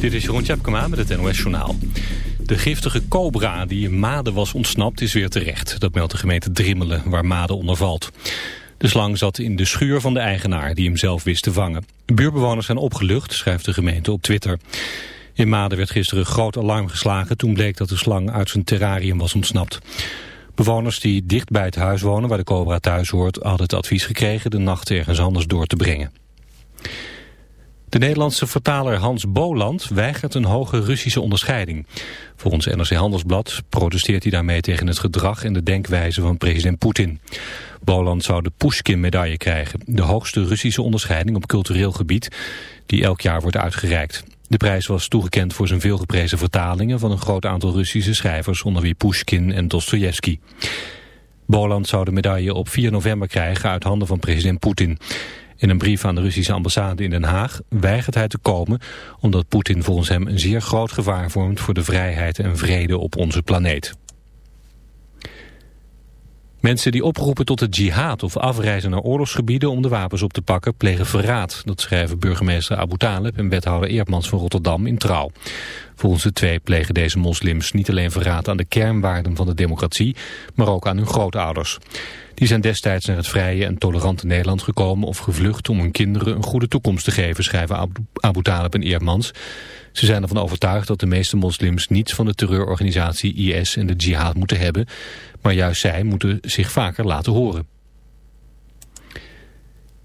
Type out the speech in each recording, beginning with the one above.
Dit is Jeroen Tjepkema met het NOS Journaal. De giftige cobra die in Maden was ontsnapt is weer terecht. Dat meldt de gemeente Drimmelen, waar Maden onder valt. De slang zat in de schuur van de eigenaar, die hem zelf wist te vangen. Buurbewoners zijn opgelucht, schrijft de gemeente op Twitter. In Maden werd gisteren groot alarm geslagen... toen bleek dat de slang uit zijn terrarium was ontsnapt. Bewoners die dicht bij het huis wonen, waar de cobra thuis hoort... hadden het advies gekregen de nacht ergens anders door te brengen. De Nederlandse vertaler Hans Boland weigert een hoge Russische onderscheiding. Volgens NRC Handelsblad protesteert hij daarmee tegen het gedrag en de denkwijze van president Poetin. Boland zou de Pushkin-medaille krijgen, de hoogste Russische onderscheiding op cultureel gebied, die elk jaar wordt uitgereikt. De prijs was toegekend voor zijn veelgeprezen vertalingen van een groot aantal Russische schrijvers, onder wie Pushkin en Dostoevsky. Boland zou de medaille op 4 november krijgen uit handen van president Poetin. In een brief aan de Russische ambassade in Den Haag weigert hij te komen... omdat Poetin volgens hem een zeer groot gevaar vormt voor de vrijheid en vrede op onze planeet. Mensen die oproepen tot het jihad of afreizen naar oorlogsgebieden om de wapens op te pakken plegen verraad. Dat schrijven burgemeester Abu Talib en wethouder Eerdmans van Rotterdam in Trouw. Volgens de twee plegen deze moslims niet alleen verraad aan de kernwaarden van de democratie, maar ook aan hun grootouders. Die zijn destijds naar het vrije en tolerante Nederland gekomen of gevlucht om hun kinderen een goede toekomst te geven, schrijven Abu Talib en Eerdmans. Ze zijn ervan overtuigd dat de meeste moslims niets van de terreurorganisatie IS en de jihad moeten hebben, maar juist zij moeten zich vaker laten horen.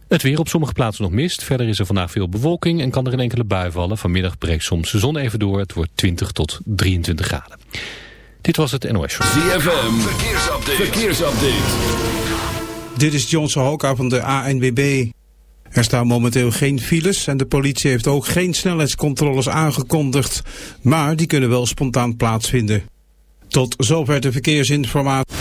Het weer op sommige plaatsen nog mist. Verder is er vandaag veel bewolking en kan er een enkele bui vallen. Vanmiddag breekt soms de zon even door. Het wordt 20 tot 23 graden. Dit was het NOS Show. ZFM, verkeersupdate. verkeersupdate. Dit is Johnson Hoka van de ANWB. Er staan momenteel geen files en de politie heeft ook geen snelheidscontroles aangekondigd. Maar die kunnen wel spontaan plaatsvinden. Tot zover de verkeersinformatie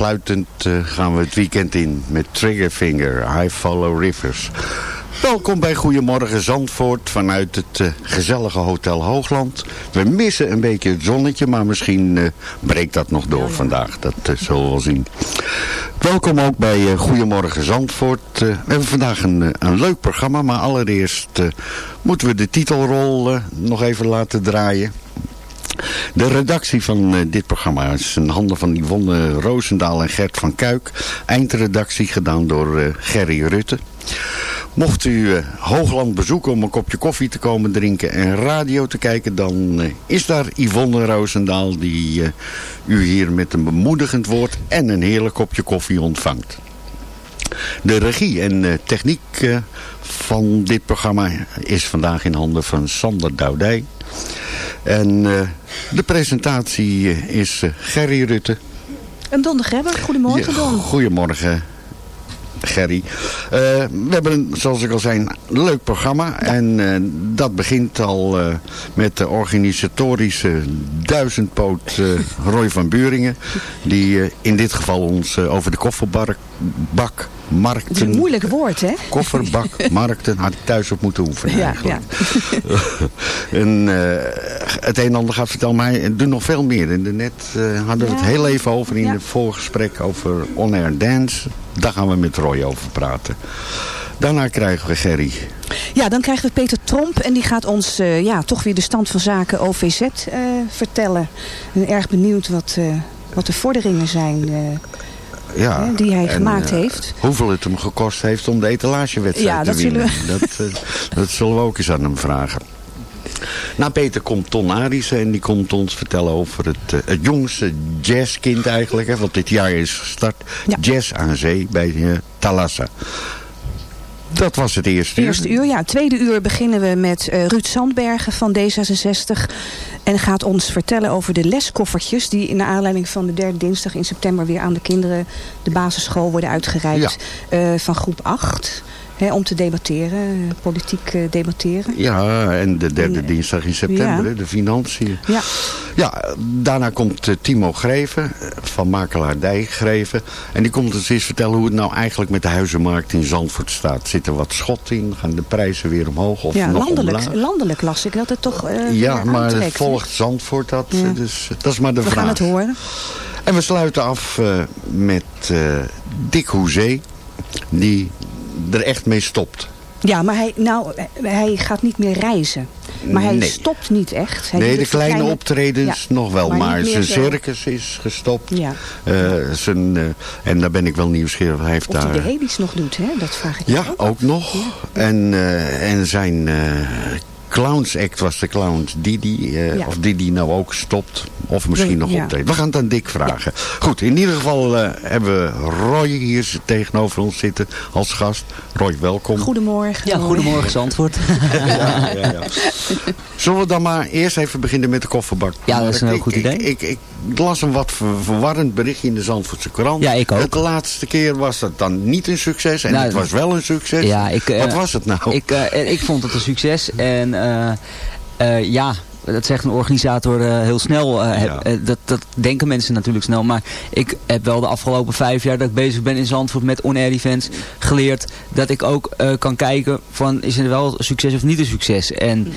Fluitend eh, gaan we het weekend in met Triggerfinger, I Follow Rivers. Welkom bij Goedemorgen Zandvoort vanuit het eh, gezellige Hotel Hoogland. We missen een beetje het zonnetje, maar misschien eh, breekt dat nog door vandaag. Dat zullen we wel zien. Welkom ook bij Goedemorgen Zandvoort. We hebben vandaag een, een leuk programma, maar allereerst moeten we de titelrol nog even laten draaien. De redactie van eh, dit programma is in handen van Yvonne Roosendaal en Gert van Kuik. Eindredactie gedaan door eh, Gerry Rutte. Mocht u eh, Hoogland bezoeken om een kopje koffie te komen drinken en radio te kijken... dan is daar Yvonne Roosendaal die u hier met een bemoedigend woord en een heerlijk kopje koffie ontvangt. De regie en techniek van dit programma is vandaag in handen van Sander Doudij. En eh, de presentatie is eh, Gerry Rutte. En Don de Grebber, goedemorgen Ja, Don. Goedemorgen, Gerry. Eh, we hebben, een, zoals ik al zei, een leuk programma. En dat begint al met de organisatorische duizendpoot Roy van Buringen. Die in dit geval ons over de kofferbak, bak, markten... Het is een moeilijk woord, hè? Kofferbak, markten, had ik thuis op moeten oefenen Ja, eigenlijk. en eh, het een en ander gaat vertellen, maar hij doet nog veel meer. En net eh, hadden we het Ja. heel even over in Ja. het voorgesprek over On Air Dance. Daar gaan we met Roy over praten. Daarna krijgen we Gerry. Ja, dan krijgen we Peter Tromp en die gaat ons eh, ja, toch weer de stand van zaken OVZ vertellen. Ik ben erg benieuwd wat, wat de vorderingen zijn Ja, die hij en, gemaakt eh, heeft. Hoeveel het hem gekost heeft om de etalagewedstrijd Ja, te winnen. zullen Dat, eh, dat zullen we ook eens aan hem vragen. Na Peter komt Ton Arissen en die komt ons vertellen over het, eh, het jongste jazzkind eigenlijk. Hè, wat dit jaar is gestart. Ja. Jazz aan zee bij eh, Thalassa. Dat was het eerste uur. Eerste uur, ja. Tweede uur beginnen we met eh, Ruud Sandbergen van D66. En gaat ons vertellen over de leskoffertjes... die in de aanleiding van de derde dinsdag in september... weer aan de kinderen de basisschool worden uitgereikt. eh, van groep 8. Hè, om te debatteren, eh, politiek eh, debatteren. Ja, en de derde En, eh, dinsdag in september, ja. de financiën. Ja. Ja, daarna komt Timo Greven van Makelaar Dijkgreven. En die komt ons eens vertellen hoe het nou eigenlijk met de huizenmarkt in Zandvoort staat. Zit er wat schot in? Gaan de prijzen weer omhoog of ja, nog landelijk, omlaag? landelijk las ik dat het toch Ja, maar aantrekt. volgt Zandvoort dat. Ja. Dus dat is maar de We vraag. gaan het horen. En we sluiten af met eh, Dick Hoezee. Die er echt mee stopt. Ja, maar hij, nou, hij gaat niet meer reizen. Maar hij Nee. stopt niet echt. Hij nee, de kleine optredens Ja, nog wel. maar zijn circus is gestopt. Ja. Eh, zijn, eh, en daar ben ik wel nieuwsgierig. Hij heeft Of daar... hij de Helis nog doet, hè? dat vraag ik Ja, ook nog. En, eh, en zijn Clowns Act was de Clowns Didi. eh Ja. Of Didi nou ook stopt. Of misschien nog Ja. optreedt. We gaan het aan Dick vragen. Goed, in ieder geval eh, hebben we Roy hier tegenover ons zitten als gast. Roy, welkom. Goedemorgen. Ja, goedemorgen Zandvoort. Ja, ja, ja. Zullen we dan maar eerst even beginnen met de kofferbak? Ja, dat is een heel Ik- goed ik- idee. Ik, ik, las een wat ver- verwarrend berichtje in de Zandvoortse krant. Ja, ik ook. De laatste keer was dat dan niet een succes en Nou, het was wel een succes. Ja, ik, eh, Wat was het nou? Ik, eh, ik vond het een succes. En eh, eh, ja, dat zegt een organisator eh, heel snel. eh, eh, dat, dat denken mensen natuurlijk snel. Maar ik heb wel de afgelopen vijf jaar dat ik bezig ben in Zandvoort met on-air events geleerd. Dat ik ook eh, kan kijken van is er wel een succes of niet een succes. En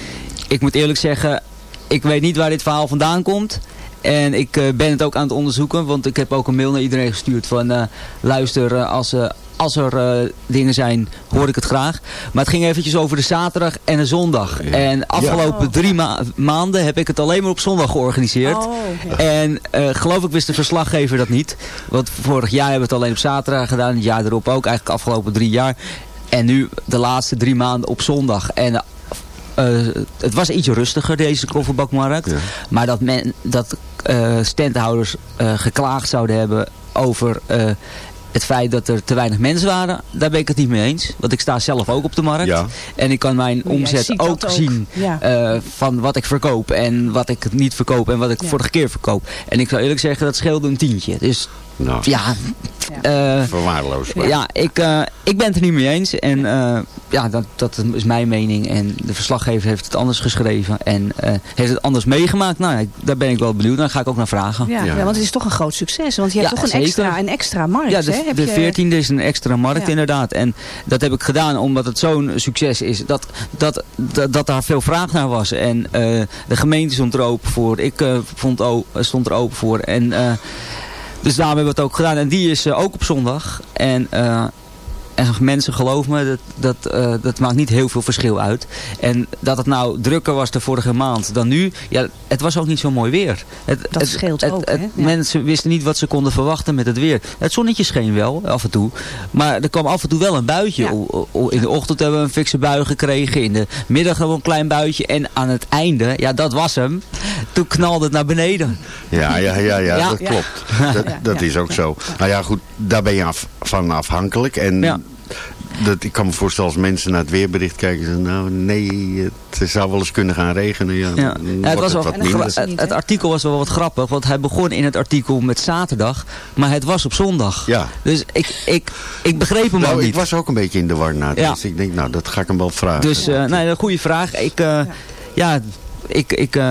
ik moet eerlijk zeggen, ik weet niet waar dit verhaal vandaan komt. En ik eh, ben het ook aan het onderzoeken, want ik heb ook een mail naar iedereen gestuurd van eh, luister, eh, als, eh, als er eh, dingen zijn, hoor ik het graag. Maar het ging eventjes over de zaterdag en de zondag. En afgelopen drie ma- maanden heb ik het alleen maar op zondag georganiseerd. Oh. En eh, geloof ik wist de verslaggever dat niet. Want vorig jaar hebben we het alleen op zaterdag gedaan, het jaar erop ook, eigenlijk afgelopen drie jaar. En nu de laatste drie maanden op zondag. En eh, het was iets rustiger, deze kofferbakmarkt. Maar dat, men, dat eh, standhouders eh, geklaagd zouden hebben over het feit dat er te weinig mensen waren, daar ben ik het niet mee eens. Want ik sta zelf ook op de markt. Ja. En ik kan mijn omzet ook, ook. zien Ja. eh, van wat ik verkoop en wat ik niet verkoop en wat ik Ja. vorige keer verkoop. En ik zou eerlijk zeggen, dat scheelde een tientje. Dus nou, ja, eh, verwaarloosbaar. ja, ik, eh, ik ben het er niet mee eens. En eh, ja, dat, dat is mijn mening. En de verslaggever heeft het anders geschreven. En eh, heeft het anders meegemaakt. Nou, daar ben ik wel benieuwd. Daar ga ik ook naar vragen. Ja, Ja. ja, want het is toch een groot succes. Want je hebt Ja, toch een zeker. extra, een extra markt. Ja, hè? de, Heb de je- 14e is een extra markt Ja. inderdaad. En dat heb ik gedaan omdat het zo'n succes is. Dat, dat, dat, dat daar veel vraag naar was. En eh, de gemeente stond er open voor. Ik eh, vond stond er open voor. En, eh, dus daarom hebben we het ook gedaan. En die is eh, ook op zondag. En... en mensen, geloof me, dat, dat, eh, dat maakt niet heel veel verschil uit. En dat het nou drukker was de vorige maand dan nu, ja, het was ook niet zo mooi weer. Het, Dat het- scheelt het- ook, het- hè? Ja. Mensen wisten niet wat ze konden verwachten met het weer. Het zonnetje scheen wel, af en toe. Maar er kwam af en toe wel een buitje. Ja. O- o- In de ochtend hebben we een fikse bui gekregen. In de middag hebben we een klein buitje. En aan het einde, ja dat was hem. Toen knalde het naar beneden. Ja, ja, ja, ja, Ja. dat Ja. klopt. Dat, dat ja. is ook zo. Nou ja, goed, daar ben je af, van afhankelijk. En Ja. Dat, ik kan me voorstellen als mensen naar het weerbericht kijken. Zeggen, nou nee, het zou wel eens kunnen gaan regenen. Ja, Ja. het, was wel, het, het artikel was wel wat grappig, want hij begon in het artikel met zaterdag, maar het was op zondag. Ja. Dus ik, ik, ik begreep hem al Nou, niet. ik was ook een beetje in de war na Ja. eerst. Ik denk, nou, dat ga ik hem wel vragen. Dus, eh nee, een goede vraag. Ik, eh, ja. Ik, ik eh,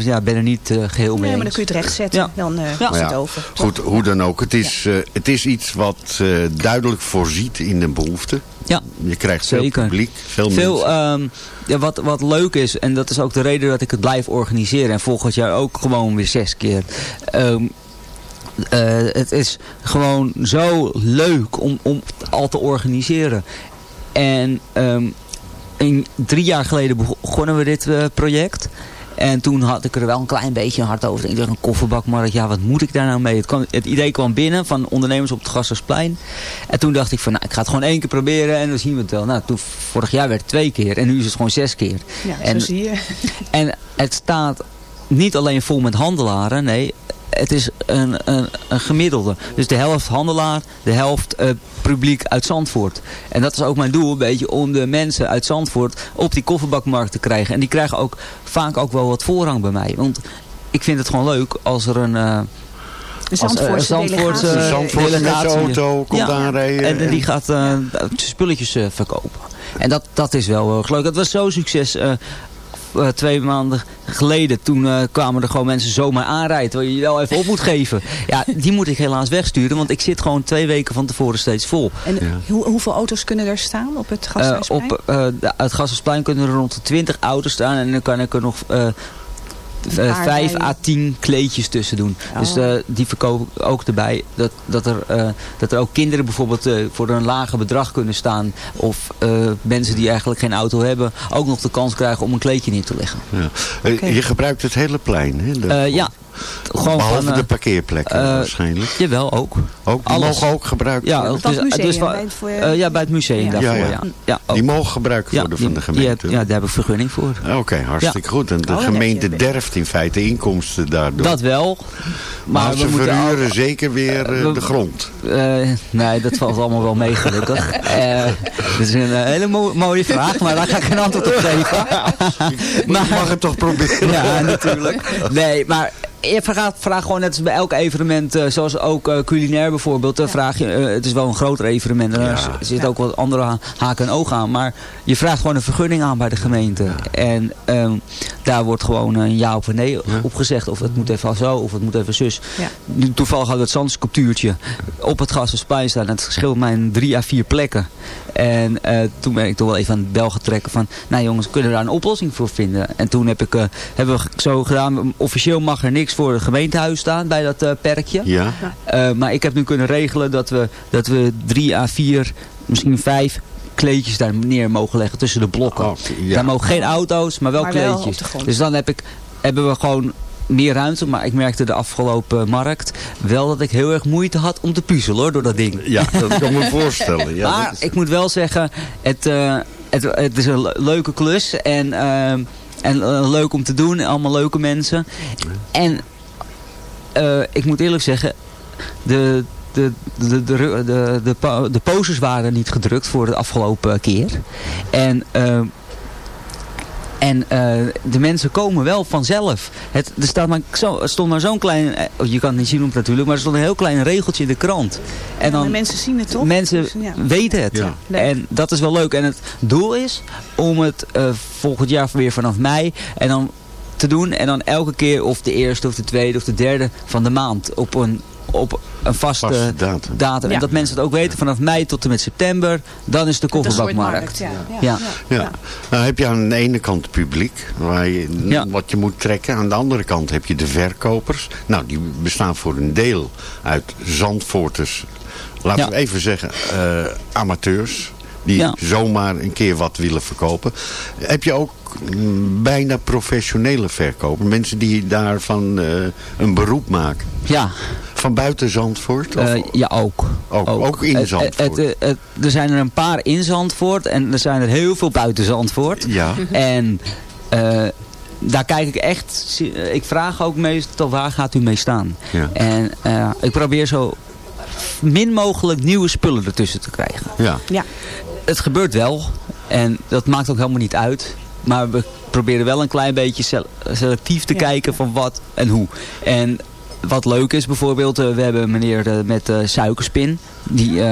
ja, ben er niet eh, geheel mee Nee, maar dan kun je het recht zetten. Ja. Dan eh Ja. is het ja, over. Goed, hoe dan ook. Het is, eh, het is iets wat eh, duidelijk voorziet in een behoefte. Ja. Je krijgt Zeker. veel publiek, veel, Veel, mensen. ehm, ja, wat, wat leuk is, en dat is ook de reden dat ik het blijf organiseren. En volgend jaar ook gewoon weer zes keer. Ehm, eh, het is gewoon zo leuk om, om het al te organiseren. En ehm, in, drie jaar geleden begonnen we dit eh, project. En toen had ik er wel een klein beetje een hart over. Ik dacht, een kofferbakmarkt, ja, wat moet ik daar nou mee? Het, kwam, het idee kwam binnen van ondernemers op het Gasthuisplein. En toen dacht ik van, nou, ik ga het gewoon één keer proberen en dan zien we het wel. Nou, toen, vorig jaar werd het twee keer en nu is het gewoon zes keer. Ja, en, zo zie je. en het staat niet alleen vol met handelaren, nee, het is een, een, een gemiddelde. Dus de helft handelaar, de helft eh, publiek uit Zandvoort. En dat is ook mijn doel, een beetje om de mensen uit Zandvoort op die kofferbakmarkt te krijgen. En die krijgen ook vaak ook wel wat voorrang bij mij. Want ik vind het gewoon leuk als er een... eh, De als, eh, Zandvoortse delegatie. Delegatie. auto komt Ja. aanrijden. En die gaat eh, spulletjes eh, verkopen. En dat, dat is wel heel erg leuk. Het was zo'n succes. eh, eh, twee maanden geleden, toen eh, kwamen er gewoon mensen zomaar aanrijden. Terwijl je je wel even op moet geven. Ja, die moet ik helaas wegsturen. Want ik zit gewoon twee weken van tevoren steeds vol. En hoe, hoeveel auto's kunnen er staan op het Eh, Gasthuisplein? op uh, de, het Gassersplein kunnen er rond de 20 auto's staan. En dan kan ik er nog eh, Een paar 5 bij. à 10 kleedjes tussen doen. Oh. Dus eh, die verkoop ook erbij. Dat, dat, er, eh, dat er ook kinderen bijvoorbeeld eh, voor een lager bedrag kunnen staan. Of eh, mensen die eigenlijk geen auto hebben ook nog de kans krijgen om een kleedje neer te leggen. Ja. Je gebruikt het hele plein. Hè? Eh, ja, Gewoon Behalve van, eh, de parkeerplekken eh, waarschijnlijk. Jawel, ook. Ook, die alles. mogen ook gebruikt Ja, worden? Dus- museum, dus bij het voor- eh, ja, bij het museum Ja. daarvoor, Ja, ja. ja. ja. ook. Die mogen gebruikt Ja, worden van de die heb- gemeente? ja, daar heb ik vergunning voor. Oké, hartstikke goed. En de Oh, gemeente derft in feite inkomsten daardoor. Dat wel. maar Maar, ze we moeten verhuren al- zeker weer we- de grond. Eh, nee, dat valt allemaal wel mee gelukkig. Eh, dat is een hele mo- mooie vraag, maar daar ga ik geen antwoord op geven. Maar je mag het toch proberen? Ja, natuurlijk. Nee, maar je vraagt, vraagt gewoon net als bij elk evenement, eh, zoals ook eh, culinair bijvoorbeeld, dan vraag je, eh, het is wel een groter evenement, en er zit ook wat andere ha- haken en ogen aan, maar je vraagt gewoon een vergunning aan bij de gemeente. En ehm, daar wordt gewoon een ja of een nee op gezegd, of het moet even zo, of het moet even zus. Nu, Toevallig hadden we het zandsculptuurtje op het Gassensplein staan, het scheelt mij een drie à vier plekken. En eh, toen ben ik toch wel even aan het bel getrekken van, nou jongens, kunnen we daar een oplossing voor vinden? En toen heb ik, eh, hebben we zo gedaan, officieel mag er niks voor het gemeentehuis staan bij dat eh, perkje. Ja. Eh, maar ik heb nu kunnen regelen dat we, dat we drie à vier, misschien vijf kleedjes daar neer mogen leggen tussen de blokken. Oh, ja. Daar mogen geen auto's, maar wel Maar wel kleedjes. op de grond. dus dan heb ik, hebben we gewoon meer ruimte. Maar ik merkte de afgelopen markt wel dat ik heel erg moeite had om te puzzelen hoor, door dat ding. Ja, dat kan me voorstellen. Ja, maar is- ik moet wel zeggen, het, eh, het, het is een le- leuke klus. En, eh, en eh, leuk om te doen. Allemaal leuke mensen. En eh, ik moet eerlijk zeggen, de, de, de, de, de, de, de, waren niet gedrukt voor de afgelopen keer. En... en eh, de mensen komen wel vanzelf. Het, er, staat maar zo, er stond maar zo'n klein... eh, Je kan het niet zien op natuurlijk, maar er stond een heel klein regeltje in de krant. En de dan, mensen zien het toch? Mensen Dus, ja. weten het. Ja. En dat is wel leuk. En het doel is om het eh, volgend jaar weer vanaf mei en dan te doen. En dan elke keer of de eerste of de tweede of de derde van de maand op een, op een vaste, Vaste datum. En Ja. dat mensen het ook weten vanaf mei tot en met september. Dan is de kofferbakmarkt. markt, ja. Ja. Ja. Nou heb je aan de ene kant het publiek, waar je, Ja. wat je moet trekken. Aan de andere kant heb je de verkopers. Nou, die bestaan voor een deel uit Zandvoorters. Laten Ja. we even zeggen, eh, amateurs. Die Ja. zomaar een keer wat willen verkopen. Heb je ook mm, bijna professionele verkopers? Mensen die daarvan eh, een beroep maken? Ja. Van buiten Zandvoort? Of, Eh, ja, ook. ook, ook in Zandvoort? het- het- het- er zijn er een paar in Zandvoort en er zijn er heel veel buiten Zandvoort. ja. En eh, daar kijk ik echt... Ik vraag ook meestal waar gaat u mee staan. Ja. En eh, ik probeer zo min mogelijk nieuwe spullen ertussen te krijgen. Ja. Ja. Het gebeurt wel. En dat maakt ook helemaal niet uit. Maar we proberen wel een klein beetje sel- selectief te Ja. kijken van wat en hoe. En wat leuk is bijvoorbeeld, eh, we hebben een meneer eh, met eh, suikerspin. Die,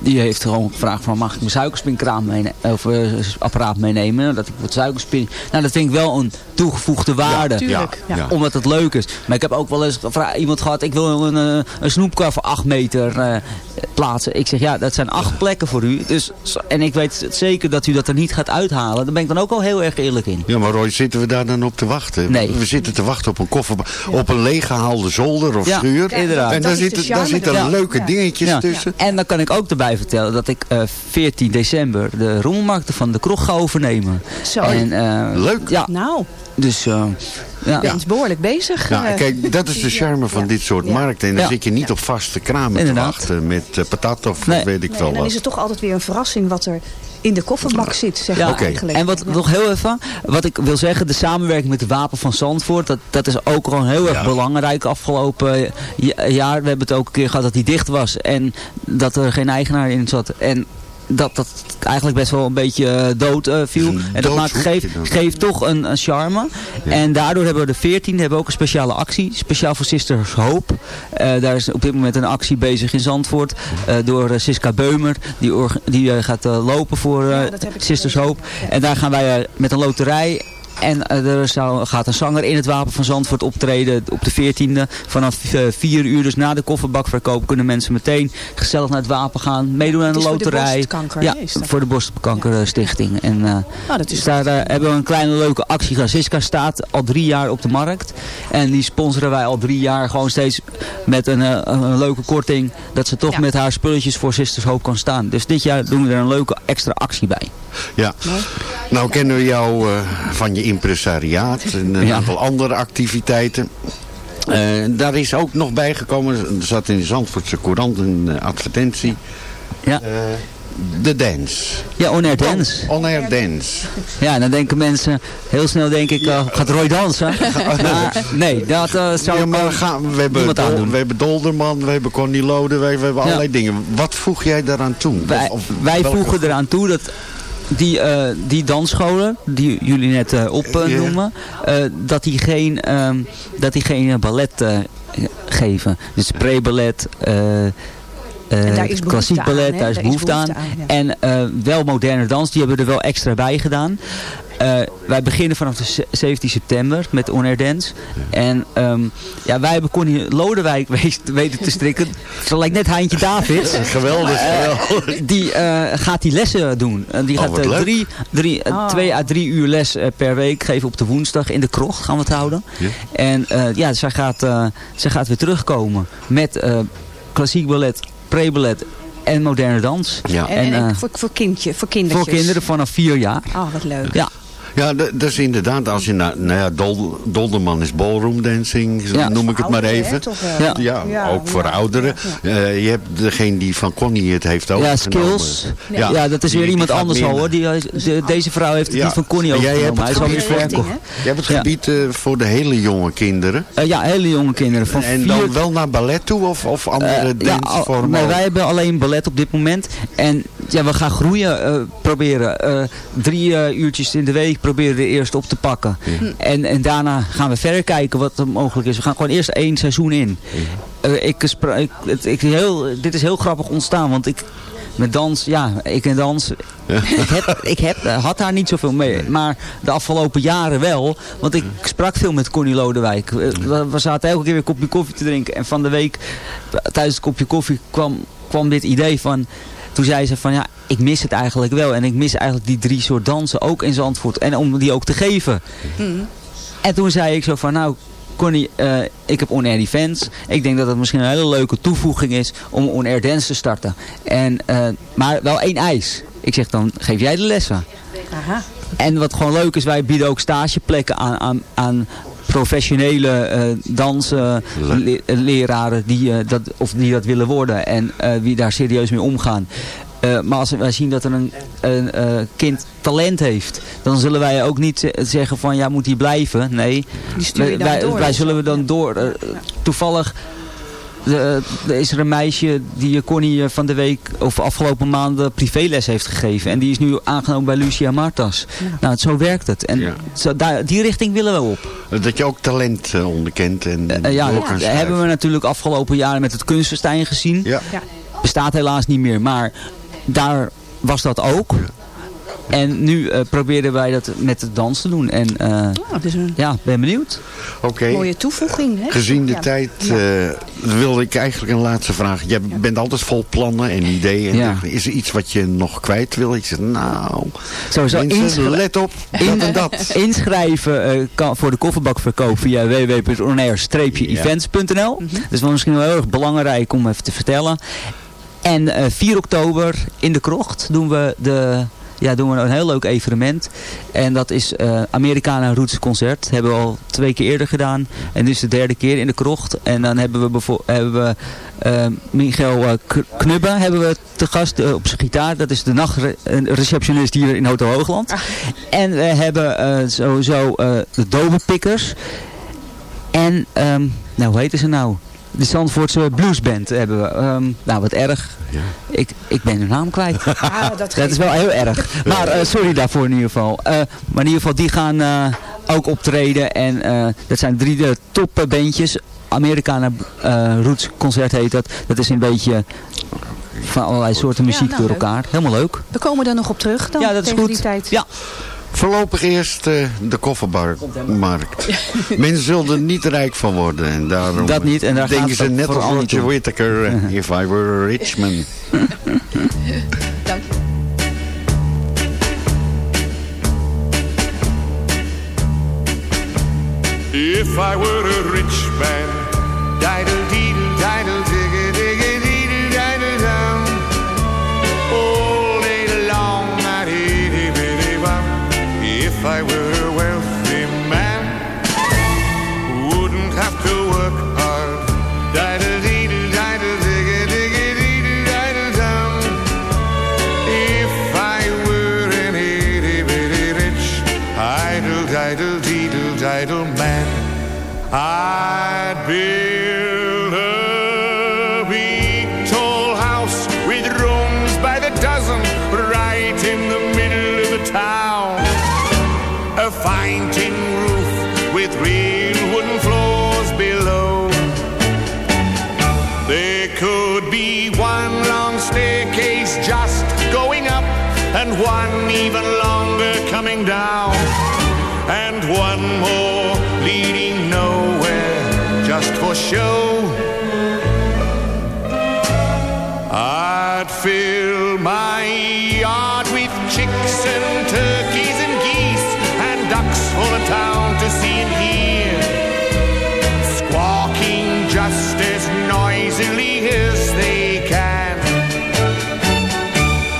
die heeft gewoon gevraagd van mag ik mijn suikerspinkraam meenemen, of eh, apparaat meenemen. Dat ik wat suikerspin. Nou dat vind ik wel een toegevoegde waarde. tuurlijk. Ja. Ja. Omdat het leuk is. Maar ik heb ook wel eens iemand gehad, ik wil een, eh, een snoepkar voor 8 meter eh, plaatsen. Ik zeg, ja, dat zijn acht plekken voor u. Dus, en ik weet zeker dat u dat er niet gaat uithalen. Daar ben ik dan ook al heel erg eerlijk in. Ja, maar Roy, zitten we daar dan op te wachten? Nee. We zitten te wachten op een koffer, op een leeggehaalde zolder of Ja, schuur. inderdaad. En daar zitten, daar zitten leuke dingetjes Ja. tussen. En dan kan ik ook erbij vertellen dat ik eh 14 december de rommelmarkten van de kroeg ga overnemen. Zo. En, eh, Leuk. Ja, Nou, dus uh, ja. je bent behoorlijk bezig. Nou, eh. kijk, dat is de charme van Ja. dit soort Ja. markten. En dan Ja. zit je niet op vaste kramen Inderdaad. te wachten met eh, patat of Nee. weet ik Nee, veel en dan wat. is het toch altijd weer een verrassing wat er in de kofferbak zit, zeg Ja, maar eigenlijk. En wat Ja. nog heel even, wat ik wil zeggen, de samenwerking met de Wapen van Zandvoort, dat, dat is ook gewoon heel erg Ja. belangrijk afgelopen ja- jaar. We hebben het ook een keer gehad dat die dicht was en dat er geen eigenaar in zat. En dat dat eigenlijk best wel een beetje eh, dood eh, viel. Een En dat maakt, geeft, geeft toch een, een charme. En daardoor hebben we de 14 hebben we ook een speciale actie. Speciaal voor Sisters Hope. Eh, daar is op dit moment een actie bezig in Zandvoort. eh, door Siska Beumer. Die, die gaat eh, lopen voor eh, Ja, Sisters. Hope. Ja. En daar gaan wij met een loterij en eh, er zou, gaat een zanger in het Wapen van Zandvoort optreden op de 14e. Vanaf eh, 4 uur, dus na de kofferbakverkoop, kunnen mensen meteen gezellig naar het Wapen gaan. Meedoen aan de is voor de loterij. ja, voor de Borstkankerstichting. En eh, Nou, dat is dus daar eh, hebben we een kleine leuke actie. Siska staat al drie jaar op de markt. En die sponsoren wij al drie jaar gewoon steeds met een, eh, een leuke korting. Dat ze toch Ja. met haar spulletjes voor Sisters Hope kan staan. Dus dit jaar doen we er een leuke extra actie bij. Ja. Nou kennen we jou eh, van je impresariaat en een Ja. aantal andere activiteiten. Eh, daar is ook nog bijgekomen, er zat in de Zandvoortse Courant een eh, advertentie. Ja. Eh, de dance. Ja, On Air Dance. On Air Dance. Ja, dan denken mensen heel snel denk ik, gaat Roy dansen? maar, nee, dat eh, zou Ja, maar ik gaan, we, hebben Dol- we hebben Dolderman, we hebben Connie Lode, we, we hebben Ja. allerlei dingen. Wat voeg jij daaraan toe? Wij, Of- of wij welke- voegen eraan toe dat die, eh, die dansscholen, die jullie net eh, opnoemen, dat die geen, ehm, dat die geen eh, ballet eh, geven. Dus pre-ballet, eh, eh, daar is behoefte klassiek aan, ballet, daar is behoefte aan. ja. En eh, wel moderne dans, die hebben er wel extra bij gedaan. Eh, wij beginnen vanaf de ze- 17 september met On Air Dance. En ehm, ja, wij hebben Connie Lodewijk weten te strikken. Zo lijkt net Heintje Davids. Geweldig, Eh, geweldig. die eh, gaat die lessen doen. En die Oh, gaat leuk. drie, drie, Oh. twee à drie uur les per week geven op de woensdag. In de krocht gaan we het houden. Ja. En eh, ja, zij gaat, eh, zij gaat weer terugkomen met eh, klassiek ballet, pre-ballet en moderne dans. Ja. En, en, eh, voor, voor, kindje, voor kindertjes. voor kinderen vanaf vier jaar. Oh, wat leuk. Ja. Ja, dat is inderdaad, als je naar, nou ja, Dol, Dolderman is ballroom dancing, Ja. noem ik het maar hè, even. wel. Ja. Ja, Ja, ook voor ja, ouderen. Eh, je hebt degene die van Connie het heeft Ja, overgenomen. skills. Ja, dat is die- weer iemand anders al hoor. Die, de- deze vrouw heeft het Ja. niet van Connie En jij hebt Hij het is gebied- verkocht. Je hebt het Ja. gebied eh, voor de hele jonge kinderen. Eh, ja, hele jonge kinderen. Van en vier dan wel naar ballet toe of, of andere Eh, ja, dancevormen? al- nee, ook? wij hebben alleen ballet op dit moment. En ja, we gaan groeien eh, proberen. Eh, drie eh, uurtjes in de week proberen we eerst op te pakken. En, en daarna gaan we verder kijken wat er mogelijk is. We gaan gewoon eerst één seizoen in. Eh, ik, spra- ik, het, ik, heel, dit is heel grappig ontstaan, want ik... Met dans, ja, ik en dans. Ik, heb, ik heb, eh, had daar niet zoveel mee. Maar de afgelopen jaren wel. Want ik sprak veel met Connie Lodewijk. Eh, We, we zaten elke keer weer een kopje koffie te drinken. En van de week, tijdens het kopje koffie, kwam, kwam dit idee van... Toen zei ze van ja, ik mis het eigenlijk wel. En ik mis eigenlijk die drie soort dansen ook in Zandvoort. En om die ook te geven. En toen zei ik zo van nou, Connie, eh, ik heb On Air Events. Ik denk dat het misschien een hele leuke toevoeging is om On Air Dance te starten. En, eh, maar wel één eis. Ik zeg dan, geef jij de lessen. Aha. En wat gewoon leuk is, wij bieden ook stageplekken aan, aan, aan professionele eh dansleraren die, eh, dat, of die dat willen worden en eh, wie daar serieus mee omgaan. Eh, maar als wij zien dat er een, een eh, kind talent heeft, dan zullen wij ook niet zeggen van ja moet hij blijven. Nee, wij, door. zullen we dan door. toevallig er is er een meisje die eh, Connie eh, van de week of afgelopen maanden privéles heeft gegeven. En die is nu aangenomen bij Lucia Martas. Nou, zo werkt het. En Ja. zo, daar, die richting willen we op. Dat je ook talent eh, onderkent en, en Eh, ja, dat hebben we natuurlijk afgelopen jaren met het kunstenstein gezien. Ja. Ja. Bestaat helaas niet meer, maar daar was dat ook. En nu eh, proberen wij dat met de dans te doen. En eh, Oh, is een ja, ben benieuwd. Oké. mooie toevoeging. Hè? Gezien de Ja. tijd eh, wilde ik eigenlijk een laatste vraag. Jij bent altijd vol plannen en ideeën. Ja. Is er iets wat je nog kwijt wil? Ik zeg, nou, Sowieso mensen, let op, dat en dat. Inschrijven eh, kan voor de kofferbakverkoop via www.onair-events.nl. Mhm. Dat is wel misschien wel heel erg belangrijk om even te vertellen. En eh, 4 oktober in de krocht doen we, de, ja, doen we een heel leuk evenement. En dat is eh Americana Roots Concert. Hebben we al twee keer eerder gedaan. En dit is de derde keer in de krocht. En dan hebben we, hebben we Michael Knubbe hebben we te gast op zijn gitaar. Dat is de nachtreceptionist hier in Hotel Hoogland. En we hebben sowieso de Dovenpikkers. En, ehm, nou hoe heet ze nou? De Zandvoortse Bluesband hebben we. Ehm, nou, wat erg. Ik, ik ben hun naam kwijt. Ah, dat, Dat is wel heel erg. Maar eh, sorry daarvoor in ieder geval. Eh, maar in ieder geval, die gaan eh, ook optreden. En dat zijn drie de topbandjes. Americana Roots Concert heet dat. Dat is een beetje van allerlei soorten muziek nou, door leuk. elkaar. Helemaal leuk. We komen er nog op terug dan Ja, dat is goed. die tijd. Ja. Voorlopig eerst eh, de koffermarkt. Mensen zullen er niet rijk van worden. En daarom Dat niet, en daar denken gaat ze net als Roger om. Whittaker. eh, if I were a rich man. Dank je. If I were a rich man, diddle deedle If I were a wealthy man, wouldn't have to work hard. Die -da -dee -da -die -da -digga -da -da. If I were an itty bitty rich, idle, idle, deedle, idle man, I show. I'd fill my yard with chicks and turkeys and geese and ducks for the town to see and hear. Squawking just as noisily as they can.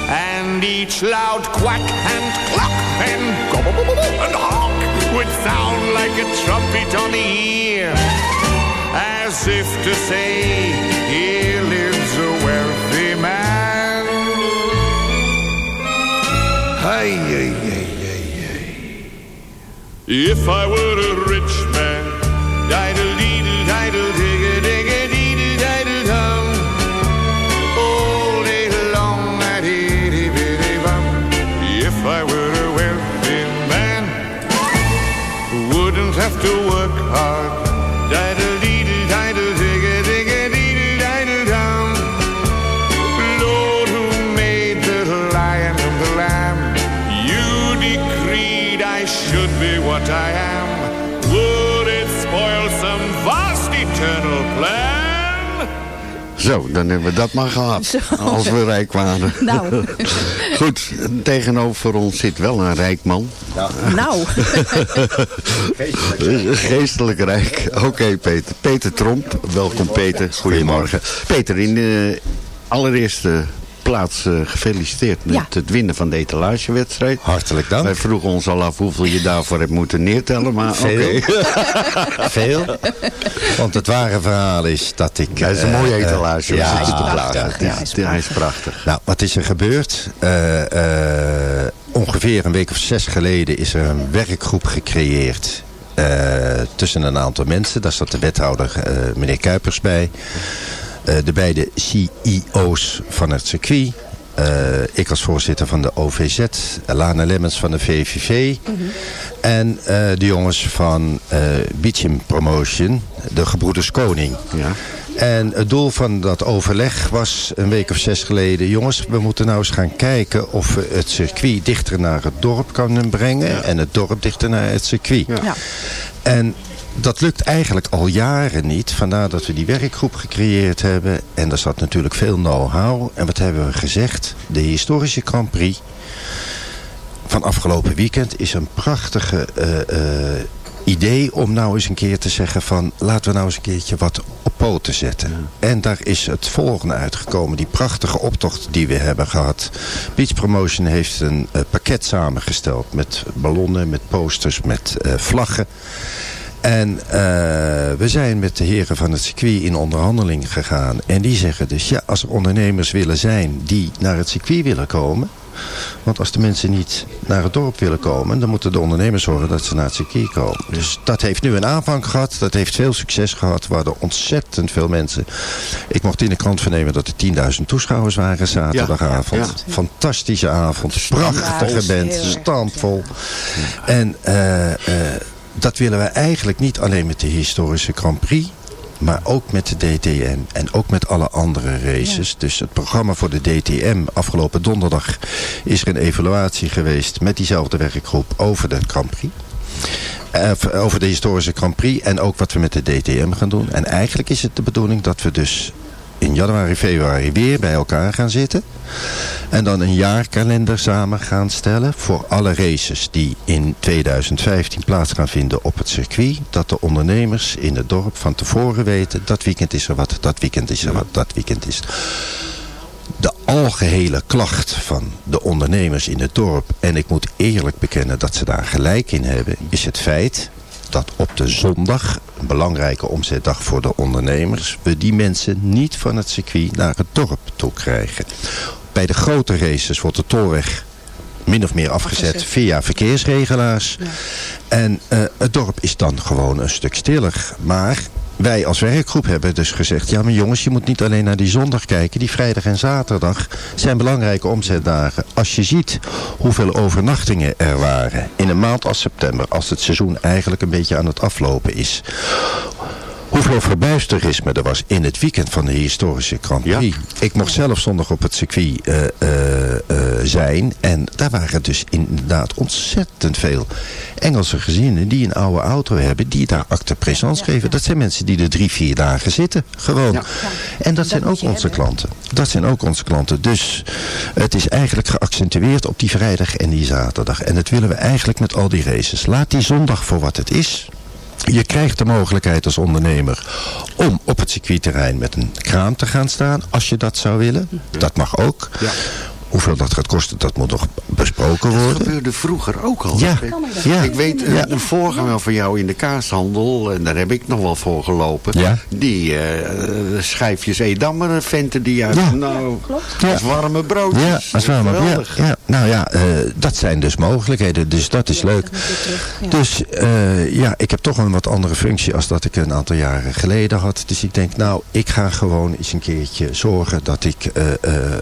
And each loud quack and cluck and gobble and honk would sound like a trumpet on the ear. As if to say, here lives a wealthy man. Hey, hey, hey, hey, hey. If I were a rich man, diddle Zo, dan hebben we dat maar gehad. Zo. Als we rijk waren. Nou. Goed, tegenover ons zit wel een rijk man. Nou, Geestelijk rijk. Oké, Peter. Peter Tromp. Welkom, Peter. Goedemorgen. Peter, in de allereerste plaats eh, gefeliciteerd met Ja. het winnen van de etalagewedstrijd. Hartelijk dank. Wij vroegen ons al af hoeveel je daarvoor hebt moeten neertellen, maar oké. Veel. Veel. Want het ware verhaal is dat ik... Dat is een eh, mooie eh, etalage. ja, dat hij is prachtig. Ja. Het is- Hij is prachtig. Nou, wat is er gebeurd? Eh, eh, ongeveer een week of zes geleden is er een werkgroep gecreëerd. eh, tussen een aantal mensen. Daar zat de wethouder eh, meneer Kuipers bij. Eh, de beide CEO's van het circuit. Eh, ik als voorzitter van de OVZ. Lana Lemmens van de VVV. En eh, de jongens van eh Beachim Promotion. De gebroeders Koning. Ja. En het doel van dat overleg was een week of zes geleden... jongens, we moeten nou eens gaan kijken of we het circuit dichter naar het dorp kunnen brengen... en het dorp dichter naar het circuit. ja. En dat lukt eigenlijk al jaren niet. Vandaar dat we die werkgroep gecreëerd hebben. En daar zat natuurlijk veel know-how. En wat hebben we gezegd? De historische Grand Prix van afgelopen weekend is een prachtige eh, eh, idee om nou eens een keer te zeggen van laten we nou eens een keertje wat op poten zetten. En daar is het volgende uitgekomen. Die prachtige optocht die we hebben gehad. Beach Promotion heeft een eh, pakket samengesteld met ballonnen, met posters, met vlaggen. En eh, we zijn met de heren van het circuit in onderhandeling gegaan. En die zeggen dus, ja, als er ondernemers willen zijn die naar het circuit willen komen... Want als de mensen niet naar het dorp willen komen... dan moeten de ondernemers zorgen dat ze naar het circuit komen. Dus dat heeft nu een aanvang gehad. Dat heeft veel succes gehad. Waar er ontzettend veel mensen... Ik mocht in de krant vernemen dat er 10.000 toeschouwers waren zaterdagavond. Ja, Fantastische avond. Prachtige band. Stampvol. En eh, eh, dat willen we eigenlijk niet alleen met de historische Grand Prix... Maar ook met de DTM en ook met alle andere races. Dus het programma voor de DTM afgelopen donderdag is er een evaluatie geweest met diezelfde werkgroep over de Grand Prix. Eh, over de historische Grand Prix en ook wat we met de DTM gaan doen. En eigenlijk is het de bedoeling dat we dus in januari, februari weer bij elkaar gaan zitten. En dan een jaarkalender samen gaan stellen voor alle races die in 2015 plaats gaan vinden op het circuit. Dat de ondernemers in het dorp van tevoren weten, dat weekend is er wat, dat weekend is er wat, dat weekend is. De algehele klacht van de ondernemers in het dorp, en ik moet eerlijk bekennen dat ze daar gelijk in hebben, is het feit dat op de zondag, een belangrijke omzetdag voor de ondernemers, we die mensen niet van het circuit naar het dorp toe krijgen. Bij de grote races wordt de tolweg min of meer afgezet, via verkeersregelaars. En eh, het dorp is dan gewoon een stuk stiller. Maar wij als werkgroep hebben dus gezegd... ja, maar jongens, je moet niet alleen naar die zondag kijken. Die vrijdag en zaterdag zijn belangrijke omzetdagen. Als je ziet hoeveel overnachtingen er waren... in een maand als september... als het seizoen eigenlijk een beetje aan het aflopen is... Hoeveel verbuisterisme er was in het weekend van de historische Grand Prix. Ik mocht zelf zondag op het circuit eh, eh, eh, zijn. En daar waren dus inderdaad ontzettend veel Engelse gezinnen die een oude auto hebben. Die daar acte présence geven. Dat zijn mensen die er drie, vier dagen zitten. Gewoon. En dat zijn ook onze klanten. Dat zijn ook onze klanten. Dus het is eigenlijk geaccentueerd op die vrijdag en die zaterdag. En dat willen we eigenlijk met al die races. Laat die zondag voor wat het is. Je krijgt de mogelijkheid als ondernemer om op het circuitterrein met een kraan te gaan staan. Als je dat zou willen. Dat mag ook. Hoeveel dat gaat kosten, dat moet nog besproken worden. Dat gebeurde vroeger ook al. Ja. Ja. Ik weet, eh, Ja. een voorganger van jou in de kaashandel, en daar heb ik nog wel voor gelopen. Ja. Die eh, schijfjes Edammer venten die uit. Ja. Nou, Ja. als warme broodjes. Ja, als warm op. Ja. Nou ja, eh, dat zijn dus mogelijkheden. Dus dat is leuk. Dus eh, ja, ik heb toch een wat andere functie als dat ik een aantal jaren geleden had. Dus ik denk, nou, ik ga gewoon eens een keertje zorgen dat ik eh, eh,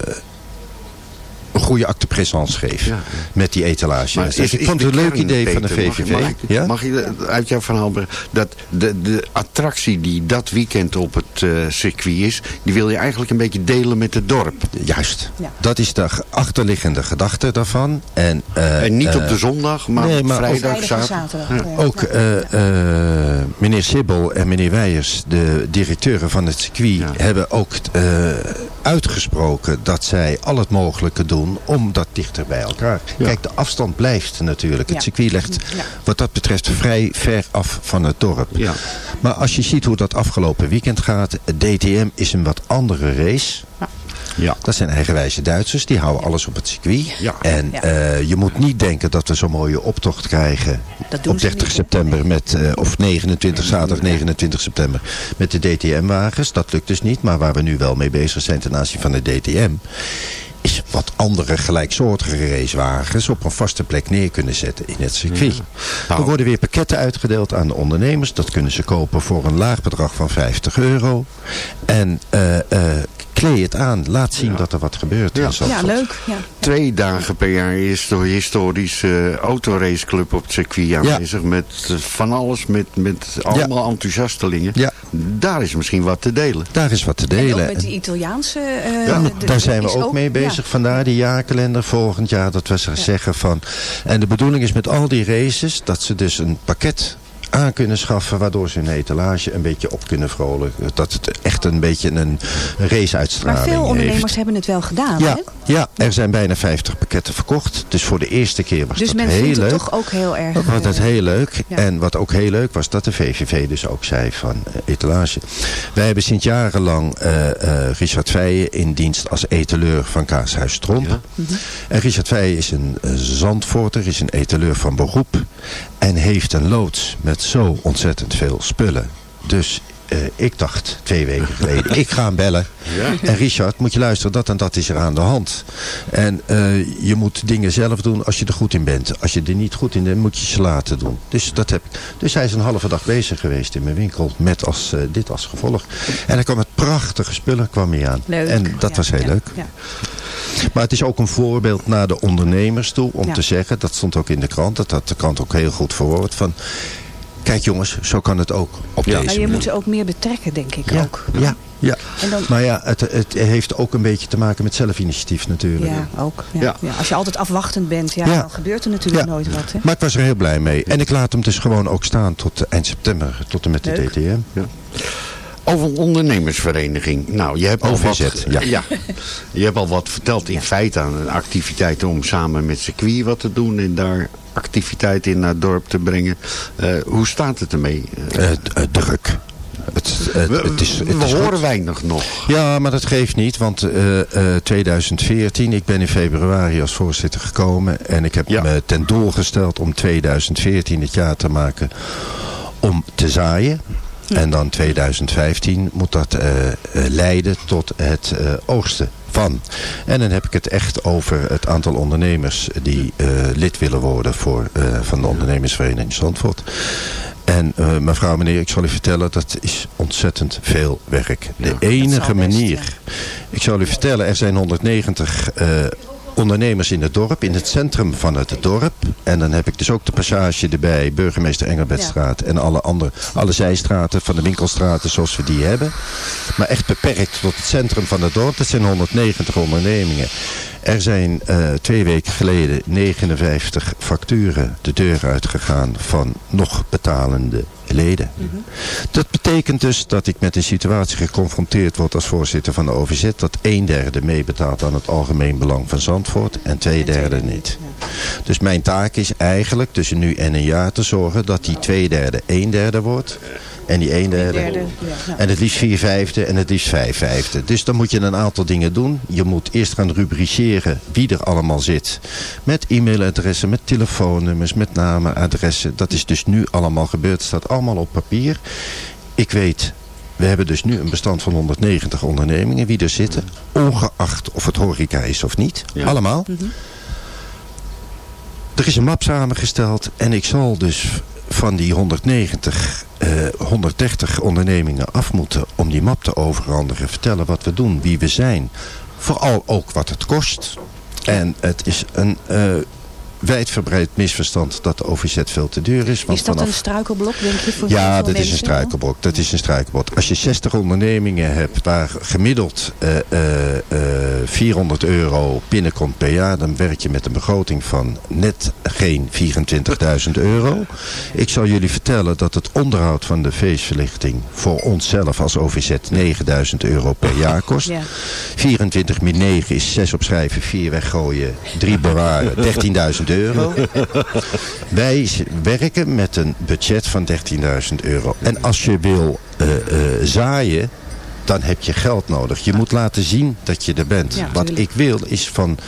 een goede acte présence geef. Met die etalage. Maar Dus is- ik is vond het een leuk idee van de VVV. Mag, ik- ja? mag je uit jouw verhaal bre- dat de, de attractie die dat weekend op het eh, circuit is, die wil je eigenlijk een beetje delen met het dorp. Juist. Dat is de achterliggende gedachte daarvan. En, eh, En niet op eh, de zondag, maar nee, op maar vrijdag, Vrijdag en zaterdag. zaterdag. Ja. Ook eh, eh, meneer Sibbel en meneer Weijers, de directeuren van het circuit, hebben ook eh, uitgesproken dat zij al het mogelijke doen om dat dichter bij elkaar. Kijk, de afstand blijft natuurlijk. Het circuit ligt Ja. wat dat betreft vrij ver af van het dorp. Maar als je ziet hoe dat afgelopen weekend gaat, DTM is een wat andere race. Ja. Dat zijn eigenwijze Duitsers, die houden alles op het circuit. En Ja. eh, je moet niet denken dat we zo'n mooie optocht krijgen op ze 30 niet, hè? september met, eh, of 29, zaterdag 29 september met de DTM-wagens. Dat lukt dus niet, maar waar we nu wel mee bezig zijn ten aanzien van de DTM is wat andere gelijksoortige racewagens op een vaste plek neer kunnen zetten in het circuit. Er worden weer pakketten uitgedeeld aan de ondernemers. Dat kunnen ze kopen voor een laag bedrag van 50 euro. En eh eh klee het aan. Laat zien dat er wat gebeurt. in Ja, Zandvoort. leuk. Ja. Twee dagen per jaar is de historische uh, autoraceclub op het circuit aanwezig. Met eh, van alles, met, met allemaal enthousiastelingen. Ja. Daar is misschien wat te delen. Daar is wat te En ook delen. met die Italiaanse... eh, Ja, de- daar zijn we ook mee bezig. ja. Vandaar die jaarkalender volgend jaar. Dat we ze zeggen van... En de bedoeling is met al die races... dat ze dus een pakket aan kunnen schaffen... waardoor ze hun etalage een beetje op kunnen vrolijken. Dat het echt een beetje een raceuitstraling Maar veel ondernemers heeft. hebben het wel gedaan. Ja, Hè? ja, er zijn bijna 50 pakketten verkocht. Dus voor de eerste keer was Dus dat men heel vindt leuk. het toch ook heel erg... Dat was het eh, heel leuk. ja. En wat ook heel leuk was, dat de VVV dus ook zei van eh, etalage. Wij hebben sinds jarenlang eh, eh, Richard Feijen in dienst als etaleur van Kaashuis Tromp. En Richard Feijen is een uh, zandvoorter, is een etaleur van beroep. En heeft een loods met zo ontzettend veel spullen. Dus uh, ik dacht twee weken geleden, ik ga hem bellen. Ja. En Richard, moet je luisteren, dat en dat is er aan de hand. En uh, je moet dingen zelf doen als je er goed in bent. Als je er niet goed in bent, moet je ze laten doen. Dus, dat heb, dus hij is een halve dag bezig geweest in mijn winkel met als, uh, dit als gevolg. En hij kwam met prachtige spullen kwam hij aan. Leuk. En dat ja, was heel ja, leuk. Ja. Maar het is ook een voorbeeld naar de ondernemers toe om Ja. te zeggen, dat stond ook in de krant, dat had de krant ook heel goed verwoord van... Kijk jongens, zo kan het ook op deze Maar je moet ze ook meer betrekken, denk ik Ja, ook. ja, ja. En dan- Maar ja, het, het heeft ook een beetje te maken met zelfinitiatief natuurlijk. Ja, ook. Ja. Ja. Ja. Als je altijd afwachtend bent, ja, Ja. dan gebeurt er natuurlijk Ja. nooit wat. Hè? Maar ik was er heel blij mee. En ik laat hem dus gewoon ook staan tot eind september, tot en met de. DTM. Ja. Over een ondernemersvereniging. Nou, je hebt al OVZ, wat, ja. Je hebt al wat verteld in feite aan activiteiten om samen met circuit wat te doen en daar activiteiten in naar het dorp te brengen. Uh, hoe staat het ermee? Uh, druk. Het, het, is, het we is horen goed. weinig nog. Ja, maar dat geeft niet, want uh, uh, 2014, ik ben in februari als voorzitter gekomen en ik heb Ja. me ten doel gesteld om 2014 het jaar te maken om te zaaien. En dan 2015 moet dat uh, leiden tot het oogsten van. En dan heb ik het echt over het aantal ondernemers die eh, lid willen worden voor, eh, van de ondernemersvereniging Zandvoort. En eh, mevrouw, meneer, ik zal u vertellen, dat is ontzettend veel werk. De enige manier, ik zal u vertellen, er zijn 190 eh, ondernemers in het dorp, in het centrum van het dorp. En dan heb ik dus ook de passage erbij, burgemeester Engelbertstraat en alle andere, alle zijstraten van de winkelstraten zoals we die hebben. Maar echt beperkt tot het centrum van het dorp. Dat zijn 190 ondernemingen. Er zijn eh, twee weken geleden 59 facturen de deur uitgegaan van nog betalende leden. Dat betekent dus dat ik met een situatie geconfronteerd word als voorzitter van de OVZ... dat een derde meebetaalt aan het algemeen belang van Zandvoort en twee derde niet. Dus mijn taak is eigenlijk tussen nu en een jaar te zorgen dat die twee derde een derde wordt... En die een derde. derde, ja. En het liefst vier vijfde en het liefst vijf vijfde. Dus dan moet je een aantal dingen doen. Je moet eerst gaan rubriceren wie er allemaal zit. Met e-mailadressen, met telefoonnummers, met namen, adressen. Dat is dus nu allemaal gebeurd. Het staat allemaal op papier. Ik weet we hebben dus nu een bestand van 190 ondernemingen wie er zitten. Ongeacht of het horeca is of niet. Allemaal. Er is een map samengesteld en ik zal dus van die 190, eh, 130 ondernemingen af moeten om die map te overhandigen. Vertellen wat we doen, wie we zijn. Vooral ook wat het kost. En het is een eh, wijdverbreid misverstand dat de OVZ veel te duur is. Want Is dat vanaf... een struikelblok, denk je? Voor Ja, dat is een struikelblok. Dat is een struikelblok. Als je 60 ondernemingen hebt waar gemiddeld eh, eh, eh, 400 euro binnenkomt per jaar, dan werk je met een begroting van net geen 24.000 euro. Ik zal jullie vertellen dat het onderhoud van de feestverlichting voor onszelf als OVZ 9.000 euro per jaar kost. Ja. 24 min 9 is 6 opschrijven, 4 weggooien, 3 bewaren, 13.000 euro. Wij werken met een budget van 13.000 euro. En als je wil eh, eh, zaaien, dan heb je geld nodig. Je moet laten zien dat je er bent. Ja, Wat ik wil is van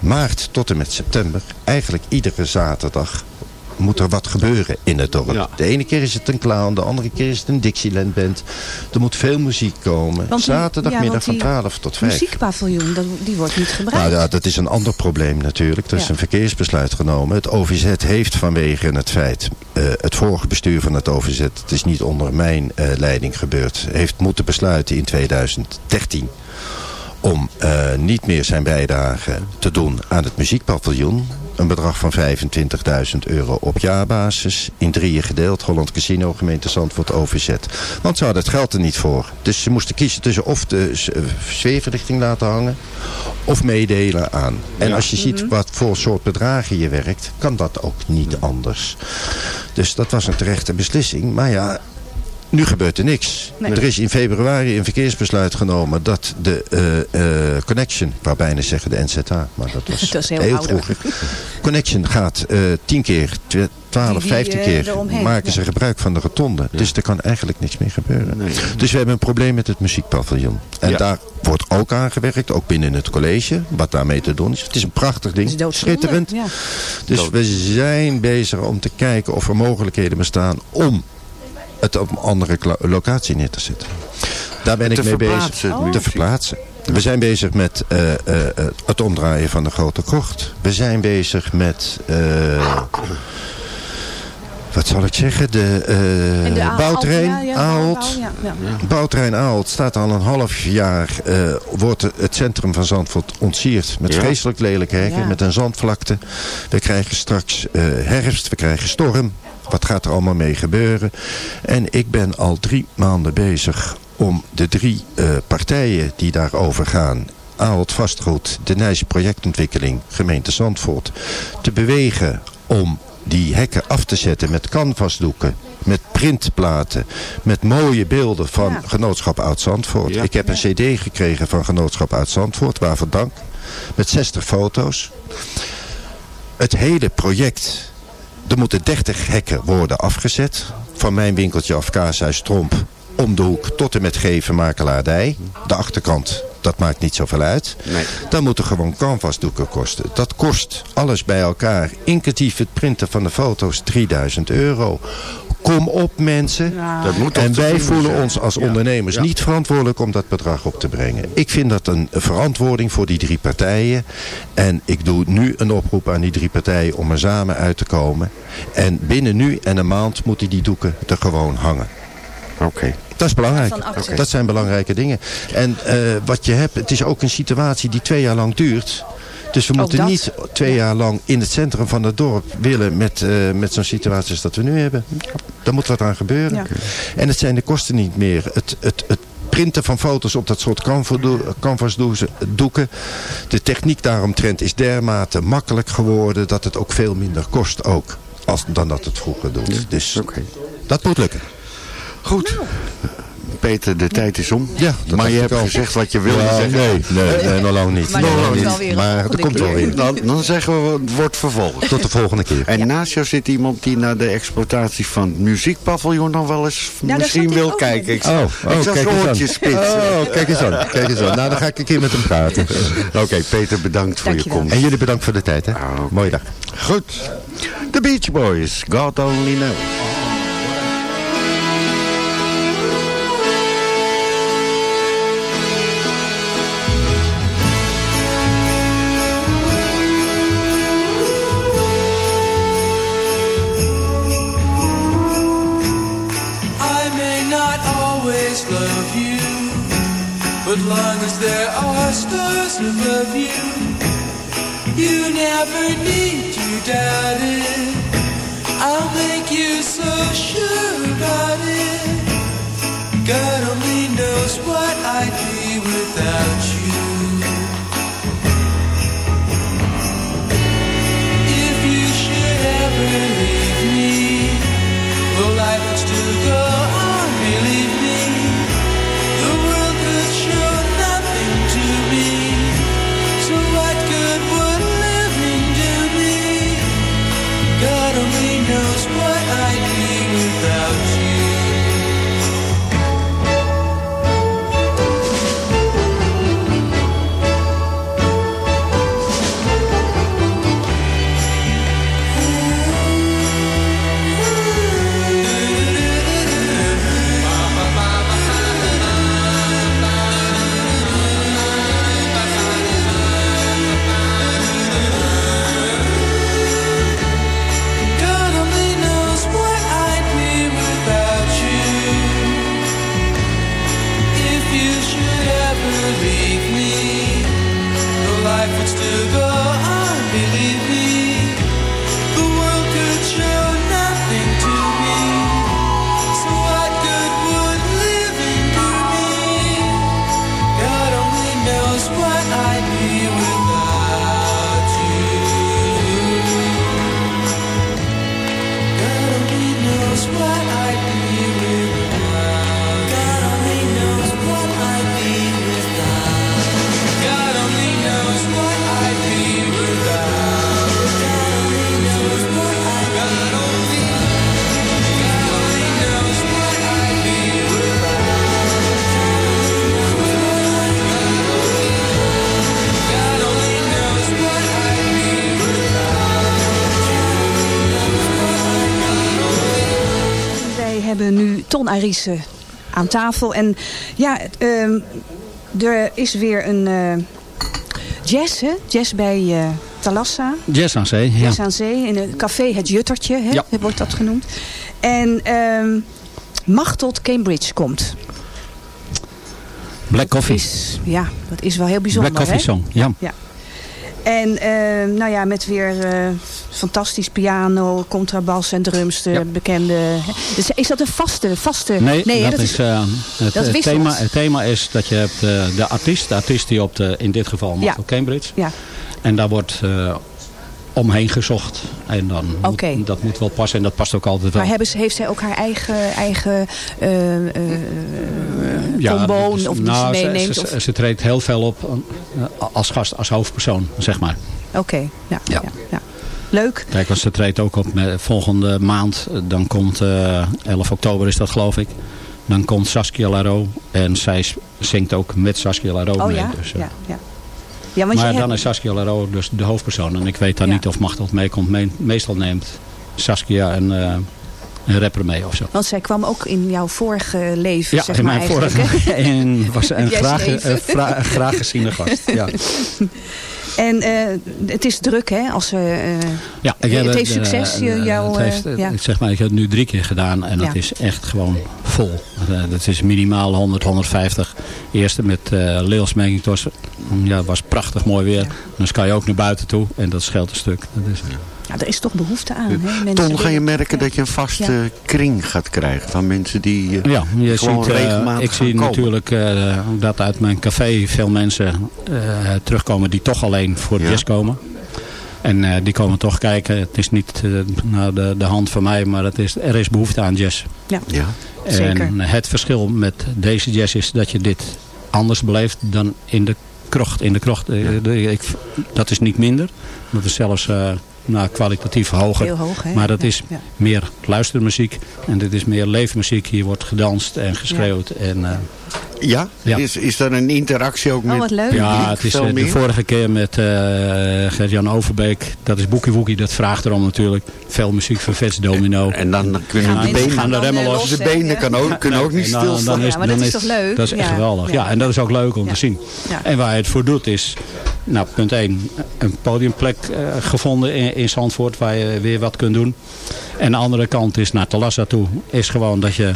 maart tot en met september, eigenlijk iedere zaterdag moet er wat gebeuren in het dorp. De ene keer is het een clown, de andere keer is het een Dixieland band. Er moet veel muziek komen. Want die- ja, Zaterdagmiddag want van die 12 tot 5. muziekpaviljoen, dat, die wordt niet gebruikt. Nou ja, dat is een ander probleem natuurlijk. Er is Ja. een verkeersbesluit genomen. Het OVZ heeft vanwege het feit, eh, het vorige bestuur van het OVZ, het is niet onder mijn eh, leiding gebeurd, heeft moeten besluiten in 2013 om eh, niet meer zijn bijdrage te doen aan het muziekpaviljoen. Een bedrag van 25.000 euro op jaarbasis. In drieën gedeeld. Holland Casino, gemeente Zandvoort, OVZ. Want ze hadden het geld er niet voor. Dus ze moesten kiezen tussen of de s- eh, laten hangen. Of meedelen aan. En als je ziet wat voor soort bedragen je werkt. Kan dat ook niet anders. Dus dat was een terechte beslissing. Maar ja, nu gebeurt er niks. Nee. Er is in februari een verkeersbesluit genomen dat de eh, eh, Connection, wou bijna zeggen de NZA, maar dat was Dat heel ouder. vroeger. Connection gaat eh 10 keer, tw- 12, Die- die, 15 eh, keer eromheen, maken ze gebruik van de rotonde. Dus er kan eigenlijk niks meer gebeuren. Dus we hebben een probleem met het muziekpaviljoen. En daar wordt ook aan gewerkt, ook binnen het college, wat daarmee te doen is. Het is een prachtig ding, schitterend. ja. Dus we zijn bezig om te kijken of er mogelijkheden bestaan om het op een andere locatie neer te zetten. Daar ben Te ik mee bezig. Te verplaatsen. We zijn bezig met eh, eh, eh, het omdraaien van de grote krocht. We zijn bezig met... eh, wat zal ik zeggen? De, eh, de bouwtrein Alt, ja, ja, Aalt. bouw, ja, ja. Bouwtrein Aalt staat al een half jaar. eh, wordt het centrum van Zandvoort ontsierd. Met Ja. vreselijk lelijke hekken. Ja. Met een zandvlakte. We krijgen straks eh, herfst. We krijgen storm. Wat gaat er allemaal mee gebeuren? En ik ben al drie maanden bezig om de drie eh, partijen die daarover gaan... Aalt Vastgoed, de Nijse projectontwikkeling, gemeente Zandvoort... te bewegen om die hekken af te zetten met canvasdoeken, met printplaten, met mooie beelden van Ja. Genootschap Oud-Zandvoort. Ja. Ik heb een cd gekregen van Genootschap Oud-Zandvoort, waarvoor dank, met 60 foto's. Het hele project, er moeten 30 hekken worden afgezet. Van mijn winkeltje af Kaashuis Tromp om de hoek tot en met Geven Makelaardij. De achterkant, dat maakt niet zoveel uit. Nee. Dan moeten gewoon canvasdoeken kosten. Dat kost alles bij elkaar, inclusief het printen van de foto's, 3000 euro. Kom op mensen. Dat moet en wij voelen zijn. ons als Ja. ondernemers Ja. niet verantwoordelijk om dat bedrag op te brengen. Ik vind dat een verantwoording voor die drie partijen. En ik doe nu een oproep aan die drie partijen om er samen uit te komen. En binnen nu en een maand moeten die doeken er gewoon hangen. Oké. Dat is belangrijk. Dat zijn belangrijke dingen. En eh, wat je hebt, het is ook een situatie die twee jaar lang duurt. Dus we moeten dat. niet twee jaar lang in het centrum van het dorp willen met, eh, met zo'n situatie als dat we nu hebben. Daar moet wat aan gebeuren. Ja. En het zijn de kosten niet meer. Het, het, het printen van foto's op dat soort canva- canvasdoeken. De techniek daaromtrent is dermate makkelijk geworden dat het ook veel minder kost ook. Als, dan dat het vroeger doet. Dus dat moet lukken. Goed. Peter, de tijd is om. Ja, dat maar je hebt al. gezegd wat je wilde Ja, zeggen. nee, nee, nee, nog lang niet. Maar Nog lang komt niet. weer Maar er komt wel weer. Dan, dan zeggen we, het wordt vervolgd. Tot de volgende keer. En naast jou zit iemand die naar de exploitatie van het muziekpaviljoen nog wel eens misschien wil kijken. Ik, Oh, oh, ik zag kijk zijn eens oortjes spitsen. Oh, kijk eens aan. Kijk eens aan. Nou, dan ga ik een keer met hem praten. Oké, Peter, bedankt voor je komst. En jullie bedankt voor de tijd, hè. Ah. Mooie dag. Goed. The Beach Boys, God Only Knows. Stars above you, you never need to doubt it. I'll make you so sure about it. God only knows what I'd be without you. Aan tafel. En ja, ehm, er is weer een eh, jazz, hè? Jazz bij eh Talassa. Jazz aan zee, ja. Jazz aan zee. In het café Het Juttertje, hè? Ja. wordt dat genoemd. En ehm Machtot Cambridge komt. Black Coffee. Is, ja, dat is wel heel bijzonder, Black Coffee hè? Song, ja. Ja. En ehm, nou ja, met weer eh, fantastisch piano, contrabas en drums, de bekende... Dus is dat een vaste... vaste Nee, hè, dat, is, eh, het, dat het wisselt. thema, het thema is dat je hebt eh, de artiest, de artiest die op de, in dit geval. Michael Cambridge. Ja. En daar wordt eh, omheen gezocht. En dan moet, dat moet wel passen en dat past ook altijd wel. Maar hebben ze, heeft zij ook haar eigen, eigen eh, eh, comboon dus- of die nou, ze ze, meeneemt? ze, ze, ze treedt heel veel op eh, als gast, als hoofdpersoon, zeg maar. Oké, ja, ja. Ja, Leuk. Kijk, want ze treedt ook op met, volgende maand. eh, Dan komt, eh 11 oktober is dat geloof ik. Dan komt Saskia Laro. En zij zingt ook met Saskia Laro Oh mee. ja? Dus, eh, ja, ja. ja want maar dan hebt- is Saskia Laro dus de hoofdpersoon. En ik weet dan Ja. niet of Machteld meekomt. Me- meestal neemt Saskia en, eh, een rapper mee of zo. Want zij kwam ook in jouw vorige leven, Ja, zeg in maar mijn eigenlijk. vorige en was een graag, eh, vra- graag geziene gast. Ja. En eh, het is druk, hè? Als, eh, Ja, het heb heeft het, succes, eh, jouw... het heeft, ja. Ik zeg maar, ik heb het nu drie keer gedaan en Ja. het is echt gewoon vol. Het is minimaal 100, 150. Eerste met eh Leels. Ja, het was prachtig mooi weer. Dan kan je ook naar buiten toe en dat scheelt een stuk. Dat is, Ja, er is toch behoefte aan, hè? Mensen Ton, ga je merken dat je een vaste Ja. kring gaat krijgen van mensen die eh, Ja, je gewoon ziet, eh, regelmatig ik zie komen? natuurlijk eh, dat uit mijn café veel mensen eh, terugkomen die toch alleen voor Ja. jazz komen. En eh, die komen toch kijken. Het is niet eh, naar de, de hand van mij, maar het is, er is behoefte aan jazz. Ja, Ja. zeker. En het verschil met deze jazz is dat je dit anders beleeft dan in de krocht. In de krocht eh, ik, dat is niet minder. Dat is zelfs eh, nou, kwalitatief hoger. Heel hoog, hè? Maar dat is ja. meer luistermuziek. En dit is meer leefmuziek. Hier wordt gedanst en geschreeuwd. En, eh, Ja? Ja. Is, is er een interactie ook Oh, met wat leuk. ja, het is eh, de vorige keer met eh Gert-Jan Overbeek. Dat is Boekie Woekie. Dat vraagt erom natuurlijk. Veel muziek van Vets Domino. En dan dan kunnen Gaan de benen, gaan de dan, remmen los. de benen Ja. kan ook, kunnen ook niet En dan- stilstaan. dan Ja, maar dat is toch leuk? Dat is echt Ja, geweldig. ja. Ja. en dat is ook leuk om Ja. te zien. Ja. En waar je het voor doet is, nou punt 1, een podiumplek eh, gevonden in, in Zandvoort waar je weer wat kunt doen. En de andere kant is naar Talassa toe, is gewoon dat je,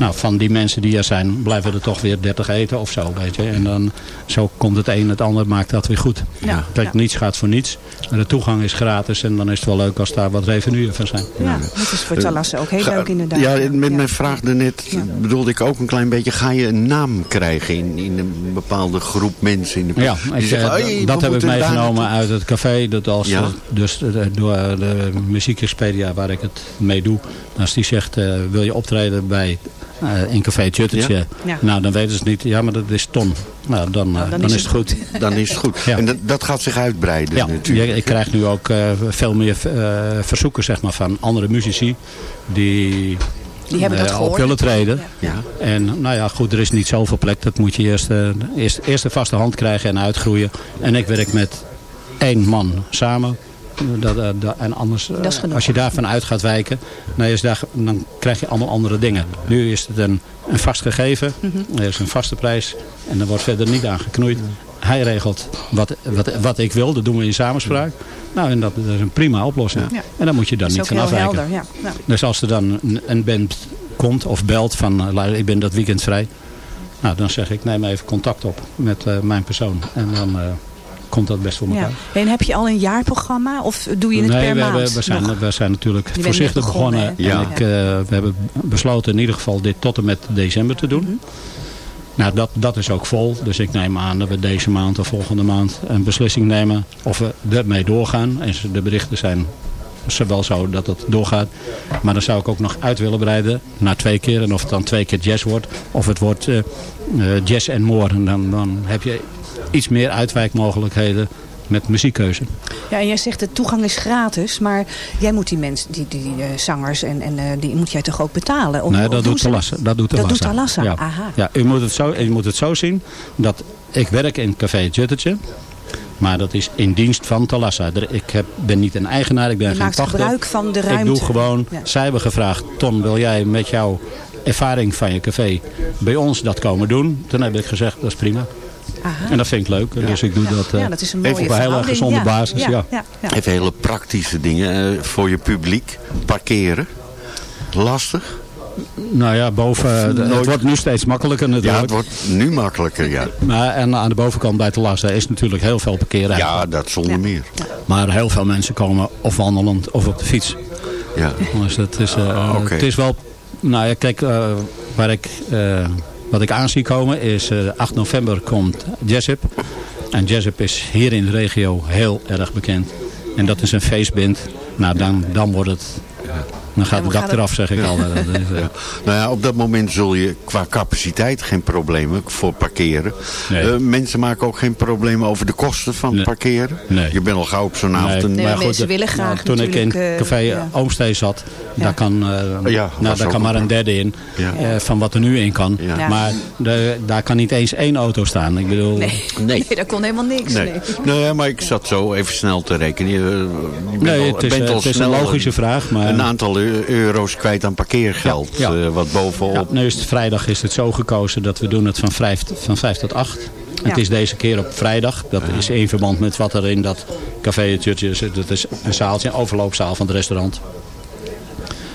nou van die mensen die er zijn, blijven er toch weer 30 eten of zo, weet je. En dan, zo komt het een het ander, maakt dat weer goed. Ja. Kijk, Ja. niets gaat voor niets. En de toegang is gratis en dan is het wel leuk als daar wat revenue van zijn. Ja, dat is voor Talassen ook heel leuk inderdaad. Ja, met Ja. mijn vraag daarnet Ja. bedoelde ik ook een klein beetje... ga je een naam krijgen in, in een bepaalde groep mensen? In de Ja, ik, zeggen, eh, "Hey, we dat heb ik meegenomen naartoe." uit het café. Dat als, Ja. eh, dus eh, door de muziekexpedia waar ik het mee doe. Als die zegt, eh, wil je optreden bij eh, in café? Ja? Ja. Nou, dan weten ze het niet. Ja, maar dat is Ton. Nou, dan, dan, is het goed. Dan is het goed. Ja. En dat, dat gaat zich uitbreiden Ja, natuurlijk. ik krijg nu ook eh, veel meer eh, verzoeken zeg maar, van andere muzici die, Die hebben dat op gehoord. willen treden. Ja. En nou ja, goed, er is niet zoveel plek. Dat moet je eerst, eerst, eerst een vaste hand krijgen en uitgroeien. En ik werk met één man samen. Dat, eh, dat- en anders, eh, als je daarvan uit gaat wijken, nou is daar, dan krijg je allemaal andere dingen. Nu is het een, een vast gegeven, Mhm. er is een vaste prijs en er wordt verder niet aan geknoeid. Hij regelt wat, wat, wat ik wil, dat doen we in samenspraak. Nou, en dat, dat is een prima oplossing. Ja. En dan moet je is niet van afwijken. helder. Ja. Ja. Dus als er dan een, een band komt of belt van eh, ik ben dat weekend vrij. Nou, dan zeg ik neem even contact op met mijn persoon. En dan komt dat best voor Ja. elkaar. En heb je al een jaarprogramma of doe je het nee, per we, maand? we, we zijn, nog? we zijn natuurlijk voorzichtig begonnen? En Ja. ik, eh, we hebben besloten in ieder geval dit tot en met december te doen. Mhm. Nou, dat, dat is ook vol. Dus ik neem aan dat we deze maand of volgende maand een beslissing nemen of we ermee doorgaan. En de berichten zijn wel zo dat het doorgaat. Maar dan zou ik ook nog uit willen breiden naar twee keer. En of het dan twee keer jazz wordt of het wordt eh, eh, jazz en more. En dan, dan heb je iets meer uitwijkmogelijkheden met muziekkeuze. Ja, en jij zegt de toegang is gratis, maar jij moet die mensen, die, die eh, zangers en, en eh, die moet jij toch ook betalen? Of, nee, dat doet Talassa. Dat doet Dat Talassa. doet Talassa, Ja. aha. Ja, u moet, het zo, u moet het zo zien dat ik werk in Café Juttetje. Maar dat is in dienst van Talassa. Ik heb, ben niet een eigenaar, ik ben Je geen pachter. gebruik van de Ik ruimte. doe gewoon, Ja. zij hebben gevraagd, Ton wil jij met jouw ervaring van je café bij ons dat komen doen? Toen heb ik gezegd, dat is prima. Aha. En dat vind ik leuk. Dus ik doe dat eh, Ja, dat is een mooie even op een hele gezonde Ja, basis. ja, Ja. ja, ja. Even hele praktische dingen eh, voor je publiek. Parkeren. Lastig. Nou ja, boven, Of het wordt nu steeds makkelijker natuurlijk. Ja, het wordt nu makkelijker, ja. Maar, en aan de bovenkant bij Talassa is natuurlijk heel veel parkeerruimte. Ja, dat zonder Ja. meer. Maar heel veel mensen komen of wandelend of op de fiets. Ja. Dus dat is, eh, Oké. het is wel... Nou ja, kijk, eh, waar ik, eh, wat ik aan zie komen is... eh 8 november komt Jessup. En Jessup is hier in de regio heel erg bekend. En dat is een feestband. Nou, dan, dan wordt het... Dan gaat het dak gaan eraf, zeg ik. Dat is, eh, Nou ja, op dat moment zul je qua capaciteit geen problemen voor parkeren. Nee. Eh, mensen maken ook geen problemen over de kosten van Nee. parkeren. Nee. Je bent al gauw op zo'n avond. een- Nee, maar mensen de- willen graag nou, Toen ik in eh, café ja. Oomstee zat, daar kan, eh, Ja, nou, daar kan maar een derde in. Ja. eh, van wat er nu in kan. Ja. Ja. Maar de, daar kan niet eens één auto staan. Ik bedoel, Nee. Nee. nee, daar kon helemaal niks. Nee. Nee. nee, ja, maar ik zat zo even snel te rekenen. Je, je bent Nee, al- het is, bent eh, al het is een logische vraag. Maar, Een aantal tientallen euro's kwijt aan parkeergeld. Ja, ja. eh, wat bovenop. Ja, nu is het vrijdag is het zo gekozen dat we doen het van vijf, van vijf tot acht. Ja. Het is deze keer op vrijdag. Dat is in verband met wat er in dat café. Dat is een zaaltje, een overloopzaal van het restaurant.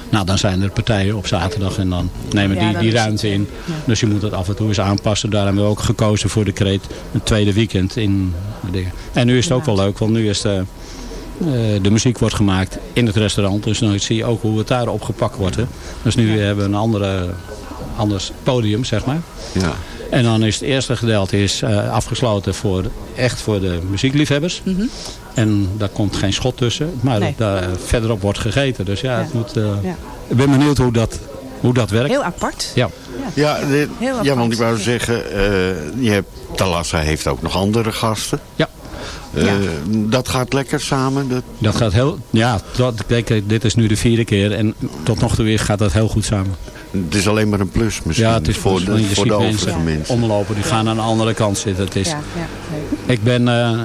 Nou, dan zijn er partijen op zaterdag en dan nemen Ja, die dan die ruimte in. Dus je moet het af en toe eens aanpassen. Daar hebben we ook gekozen voor de kreet. Een tweede weekend in de dingen. En nu is het ook wel leuk, want nu is de, eh, de muziek wordt gemaakt in het restaurant. Dus dan zie je ook hoe het daar opgepakt wordt. Hè. Dus nu hebben we een andere, anders podium, zeg maar. Ja. En dan is het eerste gedeelte is, eh, afgesloten voor, echt voor de muziekliefhebbers. En daar komt geen schot tussen. Maar. Nee. daar, verderop wordt gegeten. Dus ja, het moet, eh, Ja. ik ben benieuwd hoe dat, hoe dat werkt. Heel apart. Ja. Ja, dit- Heel ja, want ik wou zeggen, eh, je hebt, Talassa heeft ook nog andere gasten. Ja. Eh, Dat gaat lekker samen. Dat, Dat gaat heel, ja, dat, kijk, dit is nu de vierde keer en tot nog toe weer gaat dat heel goed samen. het is alleen maar een plus misschien Ja, het is voor de, je voor ziet de mensen overige mensen. omlopen, die gaan aan de andere kant zitten. Het is, Ja, ja, ik ben, eh,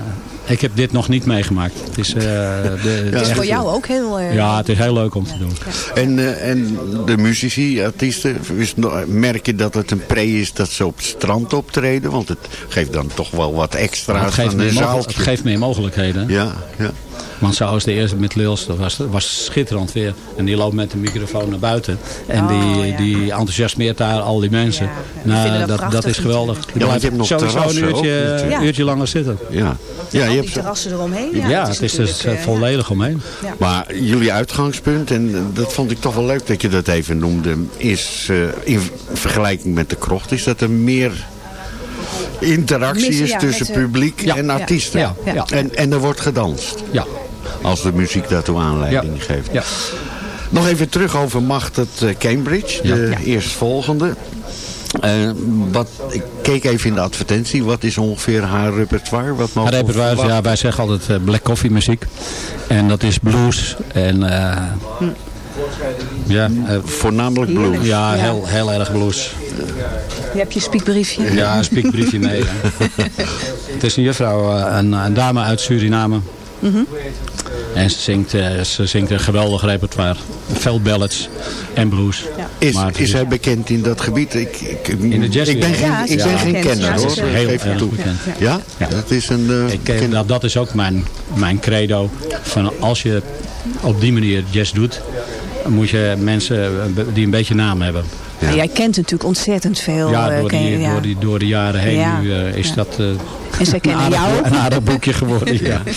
ik heb dit nog niet meegemaakt. Het is, eh, de, Het is de- voor jou ook heel... eh, Ja, het is heel leuk om te doen. En, eh, en de muzici, artiesten, is, merk je dat het een pre is dat ze op het strand optreden? Want het geeft dan toch wel wat extra's het, geeft aan zaaltje. het geeft meer mogelijkheden. Ja, ja. Want zoals de eerste met Lils, dat was, was schitterend weer. En die loopt met de microfoon naar buiten. En Oh, die, ja. die enthousiasmeert daar al die mensen. Ja, ja. Die Nou, dat dat, is geweldig. Die Ja, want je blijven hebt nog sowieso een uurtje, ook uurtje langer zitten. Ja, ja je hebt, terrassen eromheen. Ja, Ja, het is dus eh, eh, volledig omheen. ja. maar jullie uitgangspunt, en dat vond ik toch wel leuk dat je dat even noemde, is eh, in vergelijking met de krocht, is dat er meer interactie is tussen publiek Ja. en artiesten. Ja, ja. En, en er wordt gedanst, Ja. Als de muziek daartoe aanleiding geeft. Ja. Nog even terug over Macht het eh, Cambridge, de Ja. eerstvolgende. Eh, wat, ik keek even in de advertentie. Wat is ongeveer haar repertoire? Wat we repertoire, verwachten? ja, wij zeggen altijd eh, black coffee muziek. En dat is blues. En eh, ja, Voornamelijk blues. ja, Ja. Heel, heel erg blues. Je hebt je spiekbriefje. Ja, een spiekbriefje mee. het is een juffrouw, een, een dame uit Suriname. Mhm. En ze zingt, eh, ze zingt een geweldig repertoire. Veel ballads en blues. Is, Maar het is hij bekend in dat gebied? Ik, ik, In de jazz ik ben geen, Ja, ik is ben geen kenner Ja, ze hoor. is heel geef toe. bekend. Ja? Ja. Dat is een... eh, Ik, eh, ken- dat, dat is ook mijn, mijn credo. Van als je op die manier jazz doet, moet je mensen die een beetje naam hebben. Maar jij kent natuurlijk ontzettend veel. Ja, eh, door, je, die, ja. Door, die, door de jaren heen Ja. nu eh, is Ja. dat eh, En zij een, aardig, jou. een aardig boekje geworden. Ja.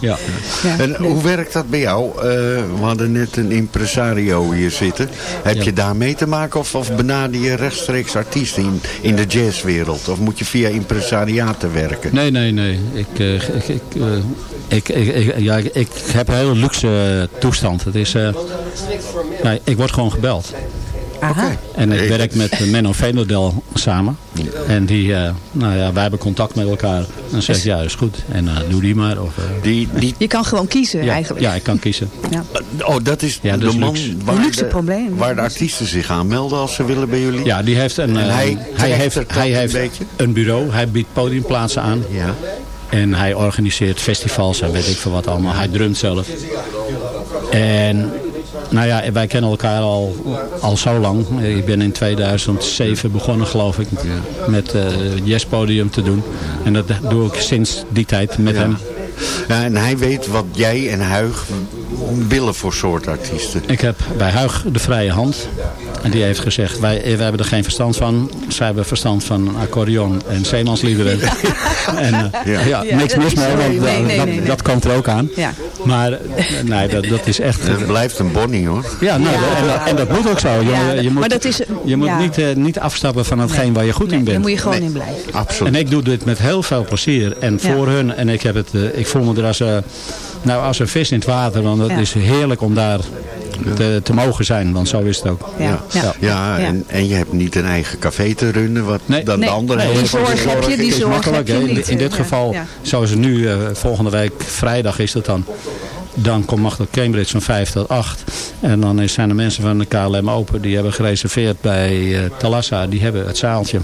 Ja. Ja. En hoe werkt dat bij jou? Eh, we hadden net een impresario hier zitten. Heb Ja. je daar mee te maken of, of benader je rechtstreeks artiesten in, in de jazzwereld? Of moet je via impresariaten werken? Nee, nee, nee. Ik, eh, ik, ik, eh, ik, ik, ik- ja, ik, heb een hele luxe toestand. Het is, eh, ja, ik word gewoon gebeld. Aha. En ik werk met Menno Venodel samen. En die, eh, nou ja, wij hebben contact met elkaar. En zeg ik, ja, is goed. En eh, doe die maar. Of, eh, Die, die, Je kan gewoon kiezen ja, eigenlijk. ja, ik kan kiezen. Ja. oh, dat is Ja, de man luxe. waar, Luxe de, probleem. waar de artiesten zich aanmelden als ze willen bij jullie? Ja, die heeft een, En hij hij heeft, hij een heeft een bureau. Hij biedt podiumplaatsen aan. Ja. En hij organiseert festivals en weet ik veel wat allemaal. Hij drumt zelf. En nou ja, wij kennen elkaar al, al zo lang. Ik ben in 2007 begonnen geloof ik met uh, jazzpodium te doen. En dat doe ik sinds die tijd met Ja. hem. Ja, en hij weet wat jij en Huig willen voor soort artiesten. Ik heb bij Huig de vrije hand. En die heeft gezegd, wij, wij hebben er geen verstand van. Zij hebben verstand van accordeon en zeemansliederen. en uh, ja. ja, Ja, niks mis is mee, want Nee, nee, nee, dat, nee. dat komt er ook aan. Ja. Maar nee, dat, dat is echt... Het blijft een bonnie hoor. Ja, nou, Ja. En, dat, en dat moet ook zo. Je, Ja, je moet, maar dat is- je moet ja. niet, uh, niet afstappen van hetgeen waar je goed Nee, in daar bent. moet je gewoon in blijven. Absoluut. En ik doe dit met heel veel plezier. En Ja. voor hun. En ik, heb het, uh, ik voel me er als, uh, nou, als een vis in het water. Want het Ja. is heerlijk om daar te, te mogen zijn. Want zo is het ook. Ja. Ja, Ja. ja, en, en je hebt niet een eigen café te runnen, wat Nee. dan Nee, de andere nee, heel die zorg heb je, die zorg heb je. In, niet, in dit eh, geval, ja. zoals het nu, uh, volgende week vrijdag is dat dan. Dan komt mag dat Cambridge van 5 tot 8. En dan is- zijn de mensen van de KLM Open. Die hebben gereserveerd bij uh, Talassa. Die hebben het zaaltje.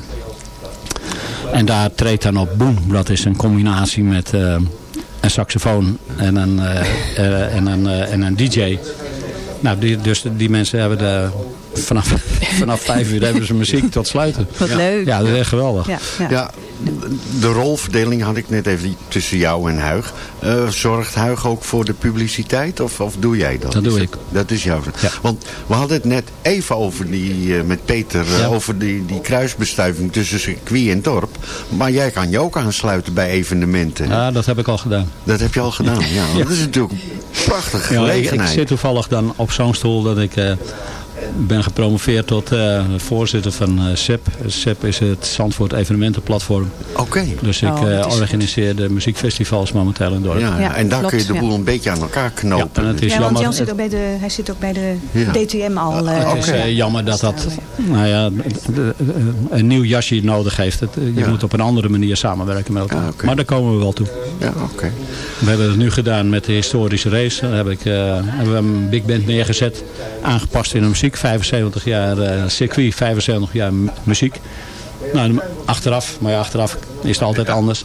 En daar treedt dan op Boom. Dat is een combinatie met uh, een saxofoon en een, uh, uh, en een, uh, en een DJ. Nou, die, dus die mensen hebben de, vanaf, vanaf vijf uur hebben ze muziek tot sluiten. Wat Ja. leuk. Ja, dat is echt geweldig. Ja, ja. Ja, de rolverdeling had ik net even tussen jou en Huig. Eh, zorgt Huig ook voor de publiciteit of, of doe jij dat? Dat doe ik. Dat is jouw... Want we hadden het net even over die, eh, met Peter, eh, Ja. over die, die kruisbestuiving tussen circuit en dorp. Maar jij kan je ook aansluiten bij evenementen. Ja, dat heb ik al gedaan. Dat heb je al gedaan, ja. Dat is natuurlijk een prachtige Ja, ik, ik gelegenheid. zit toevallig dan op zo'n stoel dat ik ben gepromoveerd tot eh, voorzitter van eh SEP. SEP is het Zandvoort Evenementenplatform. Oké. Dus ik Oh, eh, organiseer de muziekfestivals momenteel in het dorp. Ja, Ja, en daar kun je de ja. boel een beetje aan elkaar knopen. Ja, en het is Ja, want jammer, Jan zit ook bij de, hij zit ook bij de Ja. DTM al. eh, Het is jammer dat dat nou ja, een nieuw jasje nodig heeft. Het, je Ja. moet op een andere manier samenwerken met elkaar. Oké. Maar daar komen we wel toe. Ja, oké. We hebben het nu gedaan met de historische race. Daar heb ik, eh, hebben we een big band neergezet. Aangepast in de muziek. 75 jaar eh, circuit, 75 jaar mu- muziek. Nou, achteraf, maar ja, achteraf is het altijd anders.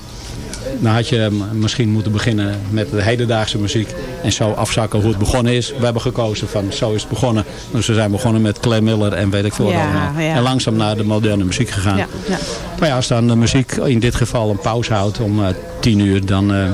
Dan had je misschien moeten beginnen met de hedendaagse muziek. En zo afzakken hoe het begonnen is. We hebben gekozen van zo is het begonnen. Dus we zijn begonnen met Clem Miller en weet ik veel wat Ja, allemaal. ja. En langzaam naar de moderne muziek gegaan. Ja, ja. Maar ja, als dan de muziek in dit geval een pauze houdt om eh, tien uur, dan, eh,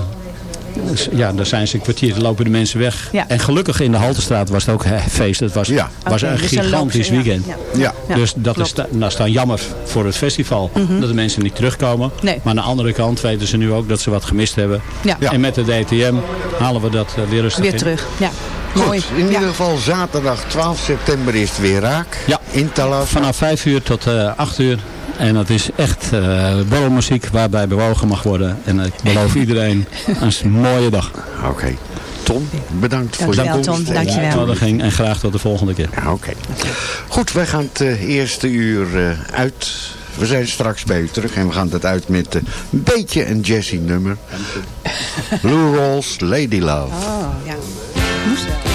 ja, dan zijn ze een kwartier, dan lopen de mensen weg. Ja. En gelukkig in de Haltestraat was het ook hè, feest. Het was, Ja. was een dus gigantisch weekend. ja. Ja. Ja, dus dat is, klopt. is dan jammer voor het festival. Dat de mensen niet terugkomen. Nee. Maar aan de andere kant weten ze nu ook dat ze wat gemist hebben. Ja. Ja. En met de DTM halen we dat eh, weer rustig Weer in. terug. Ja. Goed, Mooi. in ieder geval zaterdag 12 september is het weer raak. Ja. In Talassa. Vanaf 5 uur tot eh 8 uur. En dat is echt eh borrelmuziek waarbij bewogen mag worden. En ik beloof iedereen een mooie dag. Oké. Tom, bedankt voor je Dankjewel, komst. Tom. Dankjewel. Uitnodiging en graag tot de volgende keer. Ja, Oké. Goed, wij gaan het eh, eerste uur eh, uit. We zijn straks bij u terug en we gaan het uit met een beetje een jazzy nummer. Lou Rawls, Lady Love. Oh, ja. Moest wel.